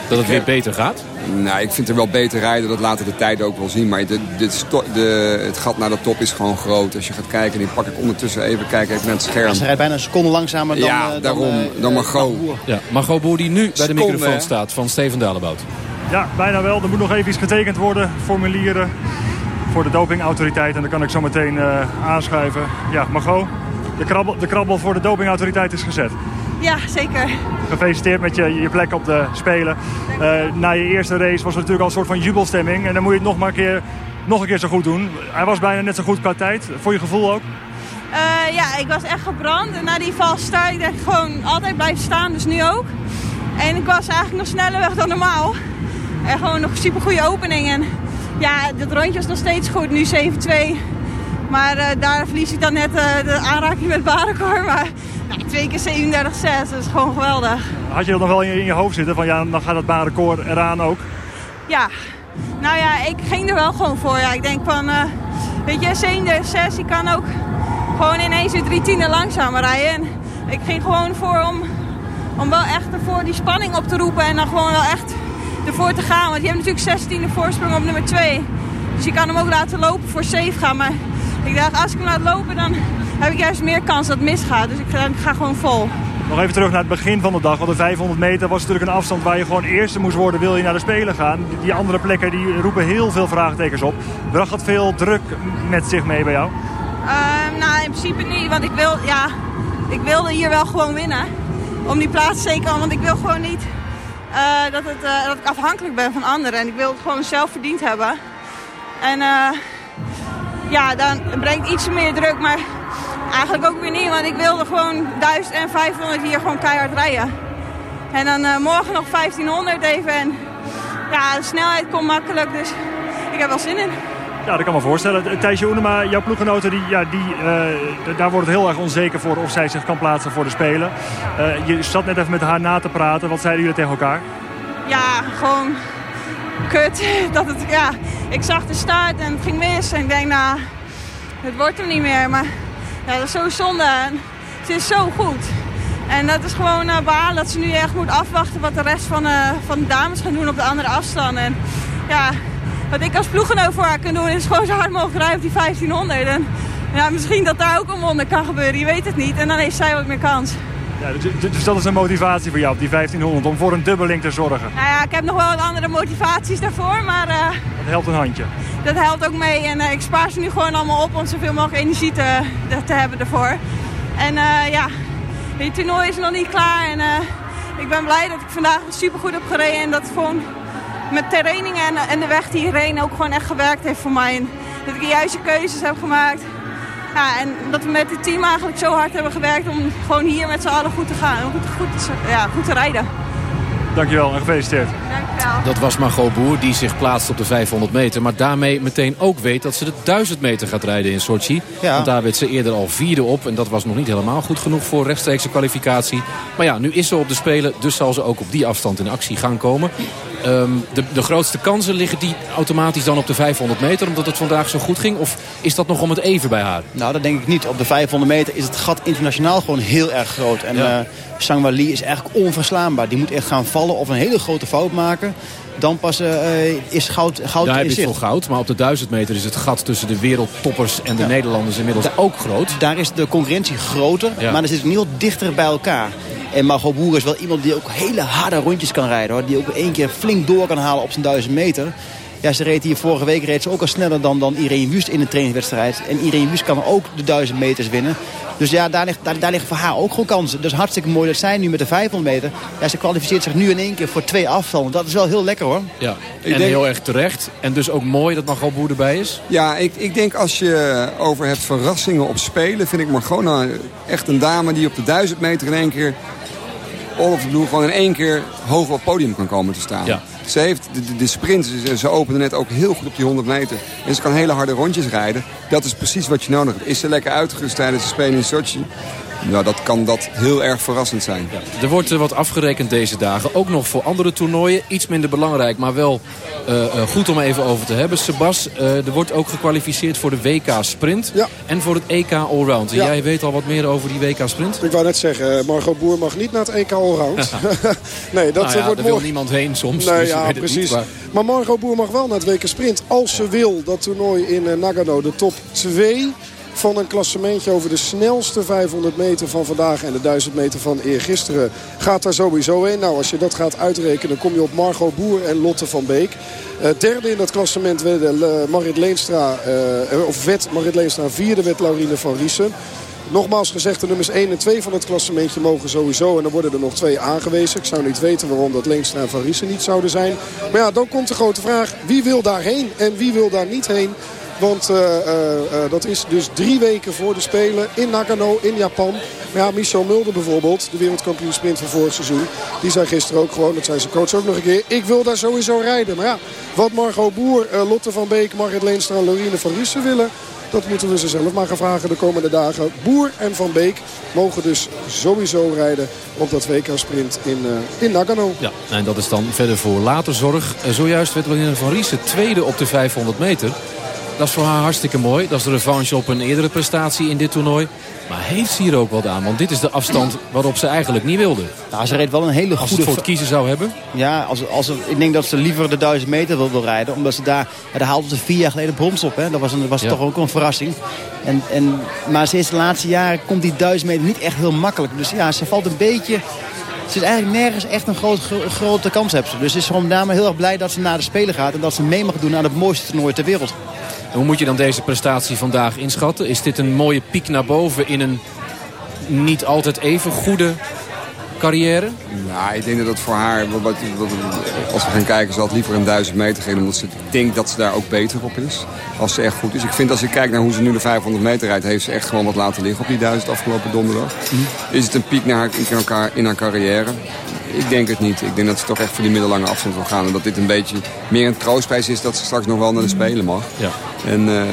Dat het weer beter gaat? Nou, ik vind er wel beter rijden. Dat laten de tijden ook wel zien. Maar de, de, de, het gat naar de top is gewoon groot. Als je gaat kijken, die pak ik ondertussen even kijken even naar het scherm. Ze rijdt bijna een seconde langzamer dan Ja, uh, daarom. Dan, uh, dan Margot. Ja, Margot Boer die nu bij de microfoon staat van Steven Dalebout. Ja, bijna wel. Er moet nog even iets getekend worden. Formulieren voor de dopingautoriteit. En dan kan ik zo meteen uh, aanschuiven. Ja, Margot, de krabbel, de krabbel voor de dopingautoriteit is gezet. Ja, zeker. Gefeliciteerd met je, je plek op de Spelen. Uh, na je eerste race was er natuurlijk al een soort van jubelstemming. En dan moet je het nog maar een keer, nog een keer zo goed doen. Hij was bijna net zo goed qua tijd. Voor je gevoel ook? Uh, ja, ik was echt gebrand. En na die valstart, ik dacht gewoon altijd blijven staan. Dus nu ook. En ik was eigenlijk nog sneller weg dan normaal. En gewoon nog een super goede opening. En ja, dat rondje was nog steeds goed. Nu 7-2. Maar uh, daar verlies ik dan net de aanraking met Barenkor. Maar nou, twee keer 37-6, dat is gewoon geweldig. Had je dat nog wel in je, in je hoofd zitten? Van ja, dan gaat het baanrecord eraan ook? Ja, nou ja, ik ging er wel gewoon voor. Ja. Ik denk van, uh, weet je, 37-6, die kan ook gewoon ineens weer drie tienden langzamer rijden. En ik ging gewoon voor om, om wel echt ervoor die spanning op te roepen en dan gewoon wel echt ervoor te gaan. Want je hebt natuurlijk 16e voorsprong op nummer 2. Dus je kan hem ook laten lopen voor safe gaan. Maar ik dacht, als ik hem laat lopen, dan heb ik juist meer kans dat het misgaat. Dus ik ga, ik ga gewoon vol. Nog even terug naar het begin van de dag. Want de 500 meter was natuurlijk een afstand waar je gewoon eerste moest worden. Wil je naar de Spelen gaan. Die andere plekken die roepen heel veel vraagtekens op. Bracht dat veel druk met zich mee bij jou? Uh, nou, in principe niet. Want ik, wil, ja, ik wilde hier wel gewoon winnen. Om die plaats zeker. Want ik wil gewoon niet uh, dat, het, uh, dat ik afhankelijk ben van anderen. En ik wil het gewoon zelf verdiend hebben. En uh, ja, dan brengt iets meer druk. Maar eigenlijk ook weer niet. Want ik wilde gewoon 1000 en 500 hier gewoon keihard rijden. En dan morgen nog 1500 even. En ja, de snelheid komt makkelijk. Dus ik heb wel zin in. Ja, dat kan me voorstellen. Thijsje Oenema, jouw ploeggenoten, die, ja, die, uh, daar wordt het heel erg onzeker voor of zij zich kan plaatsen voor de Spelen. Uh, je zat net even met haar na te praten. Wat zeiden jullie tegen elkaar? Ja, gewoon kut. Dat het, ja, ik zag de start en het ging mis. En ik denk, nou, het wordt er niet meer. Maar ja, dat is zo zonde. Ze is zo goed. En dat is gewoon uh, dat ze nu echt moet afwachten wat de rest van, uh, van de dames gaan doen op de andere afstand. En ja, wat ik als ploeggenoot voor haar kan doen is gewoon zo hard mogelijk rijden op die 1500. En ja, misschien dat daar ook een wonder kan gebeuren, je weet het niet. En dan heeft zij wat meer kans. Ja, dus, dus dat is een motivatie voor jou op die 1500, om voor een dubbeling te zorgen? Nou ja, ik heb nog wel wat andere motivaties daarvoor, maar... Uh, dat helpt een handje? Dat helpt ook mee en uh, ik spaar ze nu gewoon allemaal op om zoveel mogelijk energie te, te hebben ervoor. En uh, ja, het toernooi is nog niet klaar en ik ben blij dat ik vandaag super goed heb gereden en dat gewoon met trainingen en, en de weg hierheen ook gewoon echt gewerkt heeft voor mij. En dat ik de juiste keuzes heb gemaakt. Ja, en dat we met het team eigenlijk zo hard hebben gewerkt om gewoon hier met z'n allen goed te gaan. Goed, goed, ja, goed te rijden. Dankjewel en gefeliciteerd. Dankjewel. Dat was Margot Boer die zich plaatst op de 500 meter. Maar daarmee meteen ook weet dat ze de 1000 meter gaat rijden in Sochi. Ja. Want daar werd ze eerder al vierde op. En dat was nog niet helemaal goed genoeg voor rechtstreekse kwalificatie. Maar ja, nu is ze op de Spelen. Dus zal ze ook op die afstand in actie gaan komen. Um, de, de grootste kansen liggen die automatisch dan op de 500 meter. Omdat het vandaag zo goed ging. Of is dat nog om het even bij haar? Nou, dat denk ik niet. Op de 500 meter is het gat internationaal gewoon heel erg groot. En ja. uh, Sangwa Lee is eigenlijk onverslaanbaar. Die moet echt gaan vallen of een hele grote fout maken. Dan pas uh, is goud, goud Daar heb je voor goud. Maar op de 1000 meter is het gat tussen de wereldtoppers en de ja. Nederlanders inmiddels da ook groot. Daar is de concurrentie groter. Ja. Maar er zit niet dichter bij elkaar. En Margot Boer is wel iemand die ook hele harde rondjes kan rijden. Hoor. Die ook één keer flink door kan halen op zijn 1000 meter. Ja, ze reed hier vorige week reed ze ook al sneller dan, dan Irene Wust in een trainingswedstrijd. En Irene Wust kan ook de 1000 meters winnen. Dus ja, daar, ligt, daar, daar liggen voor haar ook gewoon kansen. Dus hartstikke mooi dat zij nu met de 500 meter... Ja, ze kwalificeert zich nu in één keer voor twee afstanden. Dat is wel heel lekker hoor. Ja, en denk... heel erg terecht. En dus ook mooi dat Margot Boer erbij is. Ja, ik, ik denk als je over hebt verrassingen op spelen... vind ik Margot echt een dame die op de 1000 meter in één keer... all of the blue gewoon in één keer hoog op het podium kan komen te staan. Ja. Ze heeft de, de, sprint, ze, ze opende net ook heel goed op die 100 meter. En ze kan hele harde rondjes rijden. Dat is precies wat je nodig hebt. Is ze lekker uitgerust tijdens de Spelen in Sochi? Nou, dat kan dat heel erg verrassend zijn. Ja. Er wordt uh, wat afgerekend deze dagen. Ook nog voor andere toernooien. Iets minder belangrijk, maar wel uh, uh, goed om even over te hebben. Sebas, er wordt ook gekwalificeerd voor de WK Sprint. Ja. En voor het EK Allround. En Ja. jij weet al wat meer over die WK Sprint? Ik wou net zeggen, Margot Boer mag niet naar het EK Allround. nee, dat nou ja, wordt er wil morgen... niemand heen soms. Nee, dus ja, weet het precies. Niet, maar... maar Margot Boer mag wel naar het WK Sprint. Als ze wil dat toernooi in eh, Nagano. De top 2 van een klassementje over de snelste 500 meter van vandaag... en de 1000 meter van eergisteren gaat daar sowieso heen. Nou, als je dat gaat uitrekenen, kom je op Margot Boer en Lotte van Beek. Uh, derde in dat klassement werden uh, Marit Leenstra, uh, of werd Marit Leenstra. Vierde werd Laurine van Riesen. Nogmaals gezegd, de nummers 1 en 2 van het klassementje mogen sowieso. En dan worden er nog twee aangewezen. Ik zou niet weten waarom dat Leenstra en Van Riesen niet zouden zijn. Maar ja, dan komt de grote vraag. Wie wil daarheen en wie wil daar niet heen? Want uh, uh, uh, dat is dus drie weken voor de Spelen in Nagano in Japan. Maar ja, Michel Mulder bijvoorbeeld, de wereldkampioen sprint van vorig seizoen. Die zei gisteren ook gewoon, dat zei zijn coach ook nog een keer. Ik wil daar sowieso rijden. Maar ja, wat Margot Boer, Lotte van Beek, Marit Leenstra en Lorine van Riesen willen... Dat moeten we ze zelf maar gaan vragen de komende dagen. Boer en Van Beek mogen dus sowieso rijden op dat WK-sprint in, in Nagano. Ja, en dat is dan verder voor later zorg. Zojuist werd Lorine van Riesen tweede op de 500 meter. Dat is voor haar hartstikke mooi. Dat is de revanche op een eerdere prestatie in dit toernooi. Maar heeft ze hier ook wat aan? Want dit is de afstand waarop ze eigenlijk niet wilde. Nou, ze reed wel een hele Als goede... het voor het kiezen zou hebben. Ja, als, als, ik denk dat ze liever de 1000 meter wil, wil rijden. Omdat ze daar... Ja, daar haalde ze vier jaar geleden brons op. Hè. Dat was, een, was Ja. toch ook een verrassing. En, en, maar sinds de laatste jaren komt die 1000 meter niet echt heel makkelijk. Dus ja, ze valt een beetje... Ze is eigenlijk nergens echt een groot, gro- grote kans hebben ze. Dus ze is gewoon daarmee heel erg blij dat ze naar de Spelen gaat. En dat ze mee mag doen aan het mooiste toernooi ter wereld. Hoe moet je dan deze prestatie vandaag inschatten? Is dit een mooie piek naar boven in een niet altijd even goede carrière? Nou, ik denk dat het voor haar, wat, wat- als we gaan kijken, ze had liever een 1000 meter gereden. Omdat ze denkt dat ze daar ook beter op is. Als ze echt goed is. Ik vind als je kijkt naar hoe ze nu de 500 meter rijdt, heeft ze echt gewoon wat laten liggen op die 1000 afgelopen donderdag. Is het een piek naar in, haar, in haar carrière? Ik denk het niet. Ik denk dat ze toch echt voor die middellange afstand wil gaan. En dat dit een beetje meer een troostprijs is dat ze straks nog wel naar de Spelen mag. Ja. En eh,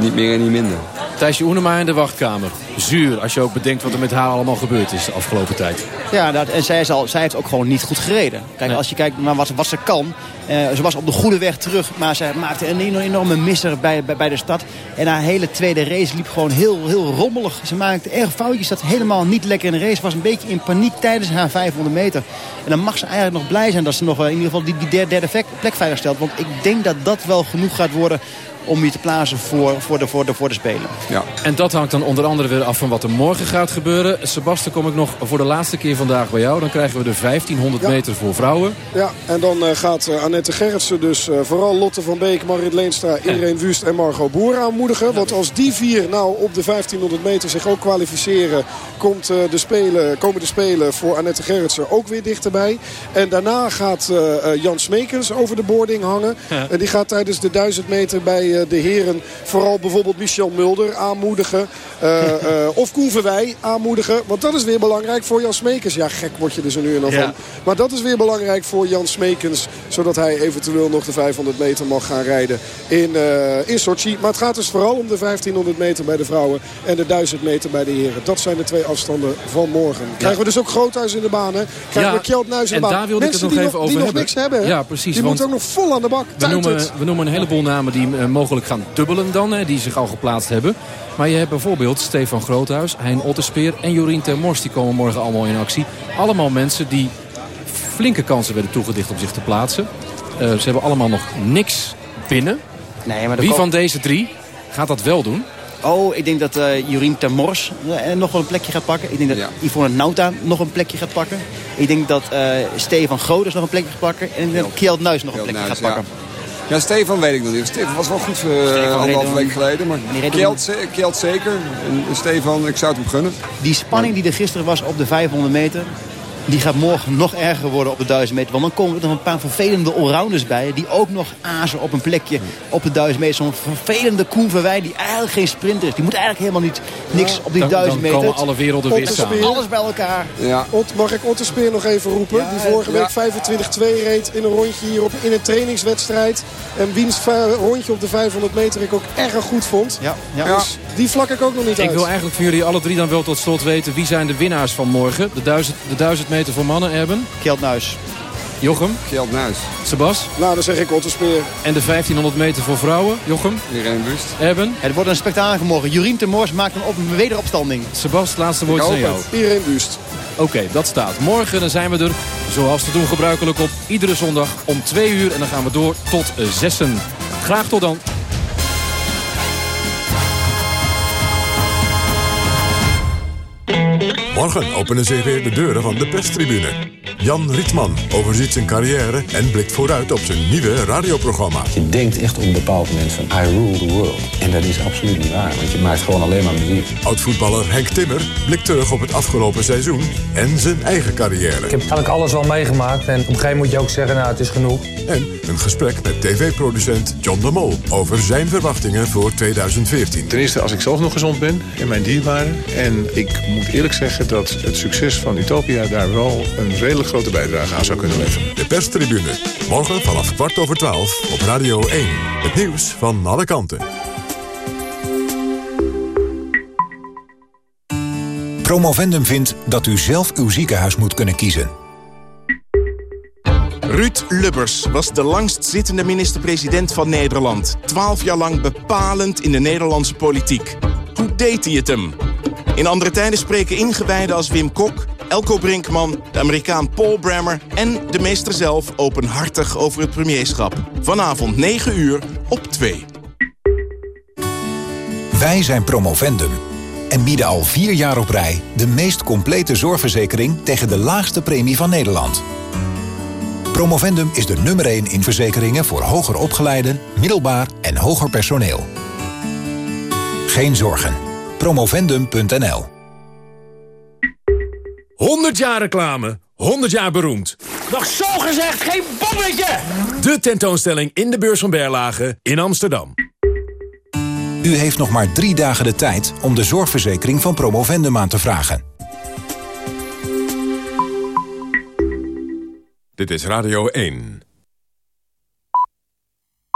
niet meer en niet minder. Thijsje Oenema in de wachtkamer. Zuur als je ook bedenkt wat er met haar allemaal gebeurd is de afgelopen tijd. Ja, dat, en zij, is al, zij heeft ook gewoon niet goed gereden. Kijk, als je kijkt naar wat, wat ze kan. eh, ze was op de goede weg terug, maar ze maakte een enorme, misser bij, bij, bij de stad. En haar hele tweede race liep gewoon heel, heel rommelig. Ze maakte erg foutjes, dat helemaal niet lekker in de race. Was een beetje in paniek tijdens haar 500 meter. En dan mag ze eigenlijk nog blij zijn dat ze nog wel in ieder geval die, die derde, plek veilig stelt. Want ik denk dat dat wel genoeg gaat worden om je te plaatsen voor, voor, de, voor, de, voor de Spelen. Ja. En dat hangt dan onder andere weer af van wat er morgen gaat gebeuren. Sebastien, kom ik nog voor de laatste keer vandaag bij jou. Dan krijgen we de 1500 Ja. meter voor vrouwen. Ja, en dan eh, gaat eh, Annette Gerritsen dus eh, vooral Lotte van Beek, Marit Leenstra, Irene Wust en Margot Boer aanmoedigen. Want als die vier nou op de 1500 meter zich ook kwalificeren, komt, eh, de spelen, komen de Spelen voor Annette Gerritsen ook weer dichterbij. En daarna gaat eh, eh, Jan Smekens over de boarding hangen. Ja. En die gaat tijdens de 1000 meter bij eh, de heren vooral bijvoorbeeld Michel Mulder aanmoedigen. Eh, eh, of Koen Verwij aanmoedigen. Want dat is weer belangrijk voor Jan Smekens. Ja, gek word je er zo nu en dan Ja. van. Maar dat is weer belangrijk voor Jan Smekens. Zodat hij eventueel nog de 500 meter mag gaan rijden in, eh in Sochi. Maar het gaat dus vooral om de 1500 meter bij de vrouwen. En de 1000 meter bij de heren. Dat zijn de twee afstanden van morgen. Krijgen we dus ook Groothuis in de baan. Hè? Krijgen Ja, we Kjeld Nuis in de baan. daar wilde ik het Mensen nog die even over die nog hebben. niks hebben. hè? Ja, precies, Die moeten ook nog vol aan de bak. We noemen, we noemen een heleboel namen die mogelijk gaan dubbelen dan. Hè, die zich al geplaatst hebben. Maar je hebt bijvoorbeeld Stefan Groothuis, Hein Otterspeer en Jorien Termors. Die komen morgen allemaal in actie. Allemaal mensen die flinke kansen werden toegedicht om zich te plaatsen. Eh, ze hebben allemaal nog niks binnen. Nee, maar Wie van deze drie gaat dat wel doen? Oh, ik denk dat eh Jorien Termors eh, nog wel een plekje gaat pakken. Ik denk dat Yvonne Nauta nog een plekje gaat pakken. Ik denk dat Stefan Groders nog een plekje gaat pakken. En ik denk dat Kjeld Nuis nog een plekje gaat pakken. Ja, Stefan weet ik nog niet. Stefan was wel goed uh, anderhalf reed week geleden. Maar Kjeld zeker. En Stefan, ik zou het hem gunnen. Die spanning die er gisteren was op de 500 meter... die gaat morgen nog erger worden op de 1000 meter. Want dan komen er nog een paar vervelende allrounders bij... die ook nog azen op een plekje op de 1000 meter. Zo'n vervelende Koen Verwij die eigenlijk geen sprinter is. Die moet eigenlijk helemaal niet niks op die Dan- 1000 dan meter. komen alle werelden weer samen. Alles bij elkaar. Ja. Ot, mag ik Otterspeer nog even roepen? die vorige ja. week 25-2 reed in een rondje hier op, in een trainingswedstrijd. En wiens rondje op de 500 meter ik ook erg goed vond. Ja, ja. Dus die vlak ik ook nog niet Ik uit. wil eigenlijk van jullie alle drie dan wel tot slot weten... wie zijn de winnaars van morgen? De 1000, de 1000 meter voor mannen, Erben. Kjeld Nuis. Jochem. Kjeld Nuis. Sebas. Nou, dan zeg ik Otterspeer. En de 1500 meter voor vrouwen, Jochem. Irene Wust. Erben. Het wordt een spektakel morgen. Jorien Termors maakt een, op, een wederopstanding. Sebas, laatste woord aan jou. Iedereen Wust. Oké, dat staat. Morgen dan zijn we er, zoals te doen gebruikelijk, op iedere zondag om 2 uur. En dan gaan we door tot zessen. Graag tot dan. Morgen openen zich weer de deuren van de perstribune. Jan Rietman overziet zijn carrière en blikt vooruit op zijn nieuwe radioprogramma. Je denkt echt op een bepaald moment van I rule the world. En dat is absoluut niet waar, want je maakt gewoon alleen maar muziek. Oud-voetballer Henk Timmer blikt terug op het afgelopen seizoen en zijn eigen carrière. Ik heb eigenlijk alles al meegemaakt en op een gegeven moment moet je ook zeggen, nou het is genoeg. En een gesprek met tv-producent John de Mol over zijn verwachtingen voor 2014. Ten eerste als ik zelf nog gezond ben en mijn dierbaren. En ik moet eerlijk zeggen dat het succes van Utopia daar wel een redelijk grote bijdrage aan zou kunnen leveren. De perstribune. Morgen vanaf kwart over twaalf op Radio 1. Het nieuws van alle kanten. Promovendum vindt dat u zelf uw ziekenhuis moet kunnen kiezen. Ruud Lubbers was de langstzittende minister-president van Nederland. Twaalf jaar lang bepalend in de Nederlandse politiek. Hoe deed hij het hem? In andere tijden spreken ingewijden als Wim Kok, Elko Brinkman... de Amerikaan Paul Brammer en de meester zelf openhartig over het premierschap. Vanavond 9 uur op 2. Wij zijn Promovendum en bieden al vier jaar op rij... de meest complete zorgverzekering tegen de laagste premie van Nederland. Promovendum is de nummer 1 in verzekeringen voor hoger opgeleiden, middelbaar en hoger personeel. Geen zorgen. Promovendum.nl 100 jaar reclame, 100 jaar beroemd. Nog zo gezegd, geen bommetje! De tentoonstelling in de beurs van Berlage in Amsterdam. U heeft nog maar drie dagen de tijd om de zorgverzekering van Promovendum aan te vragen. Dit is Radio 1.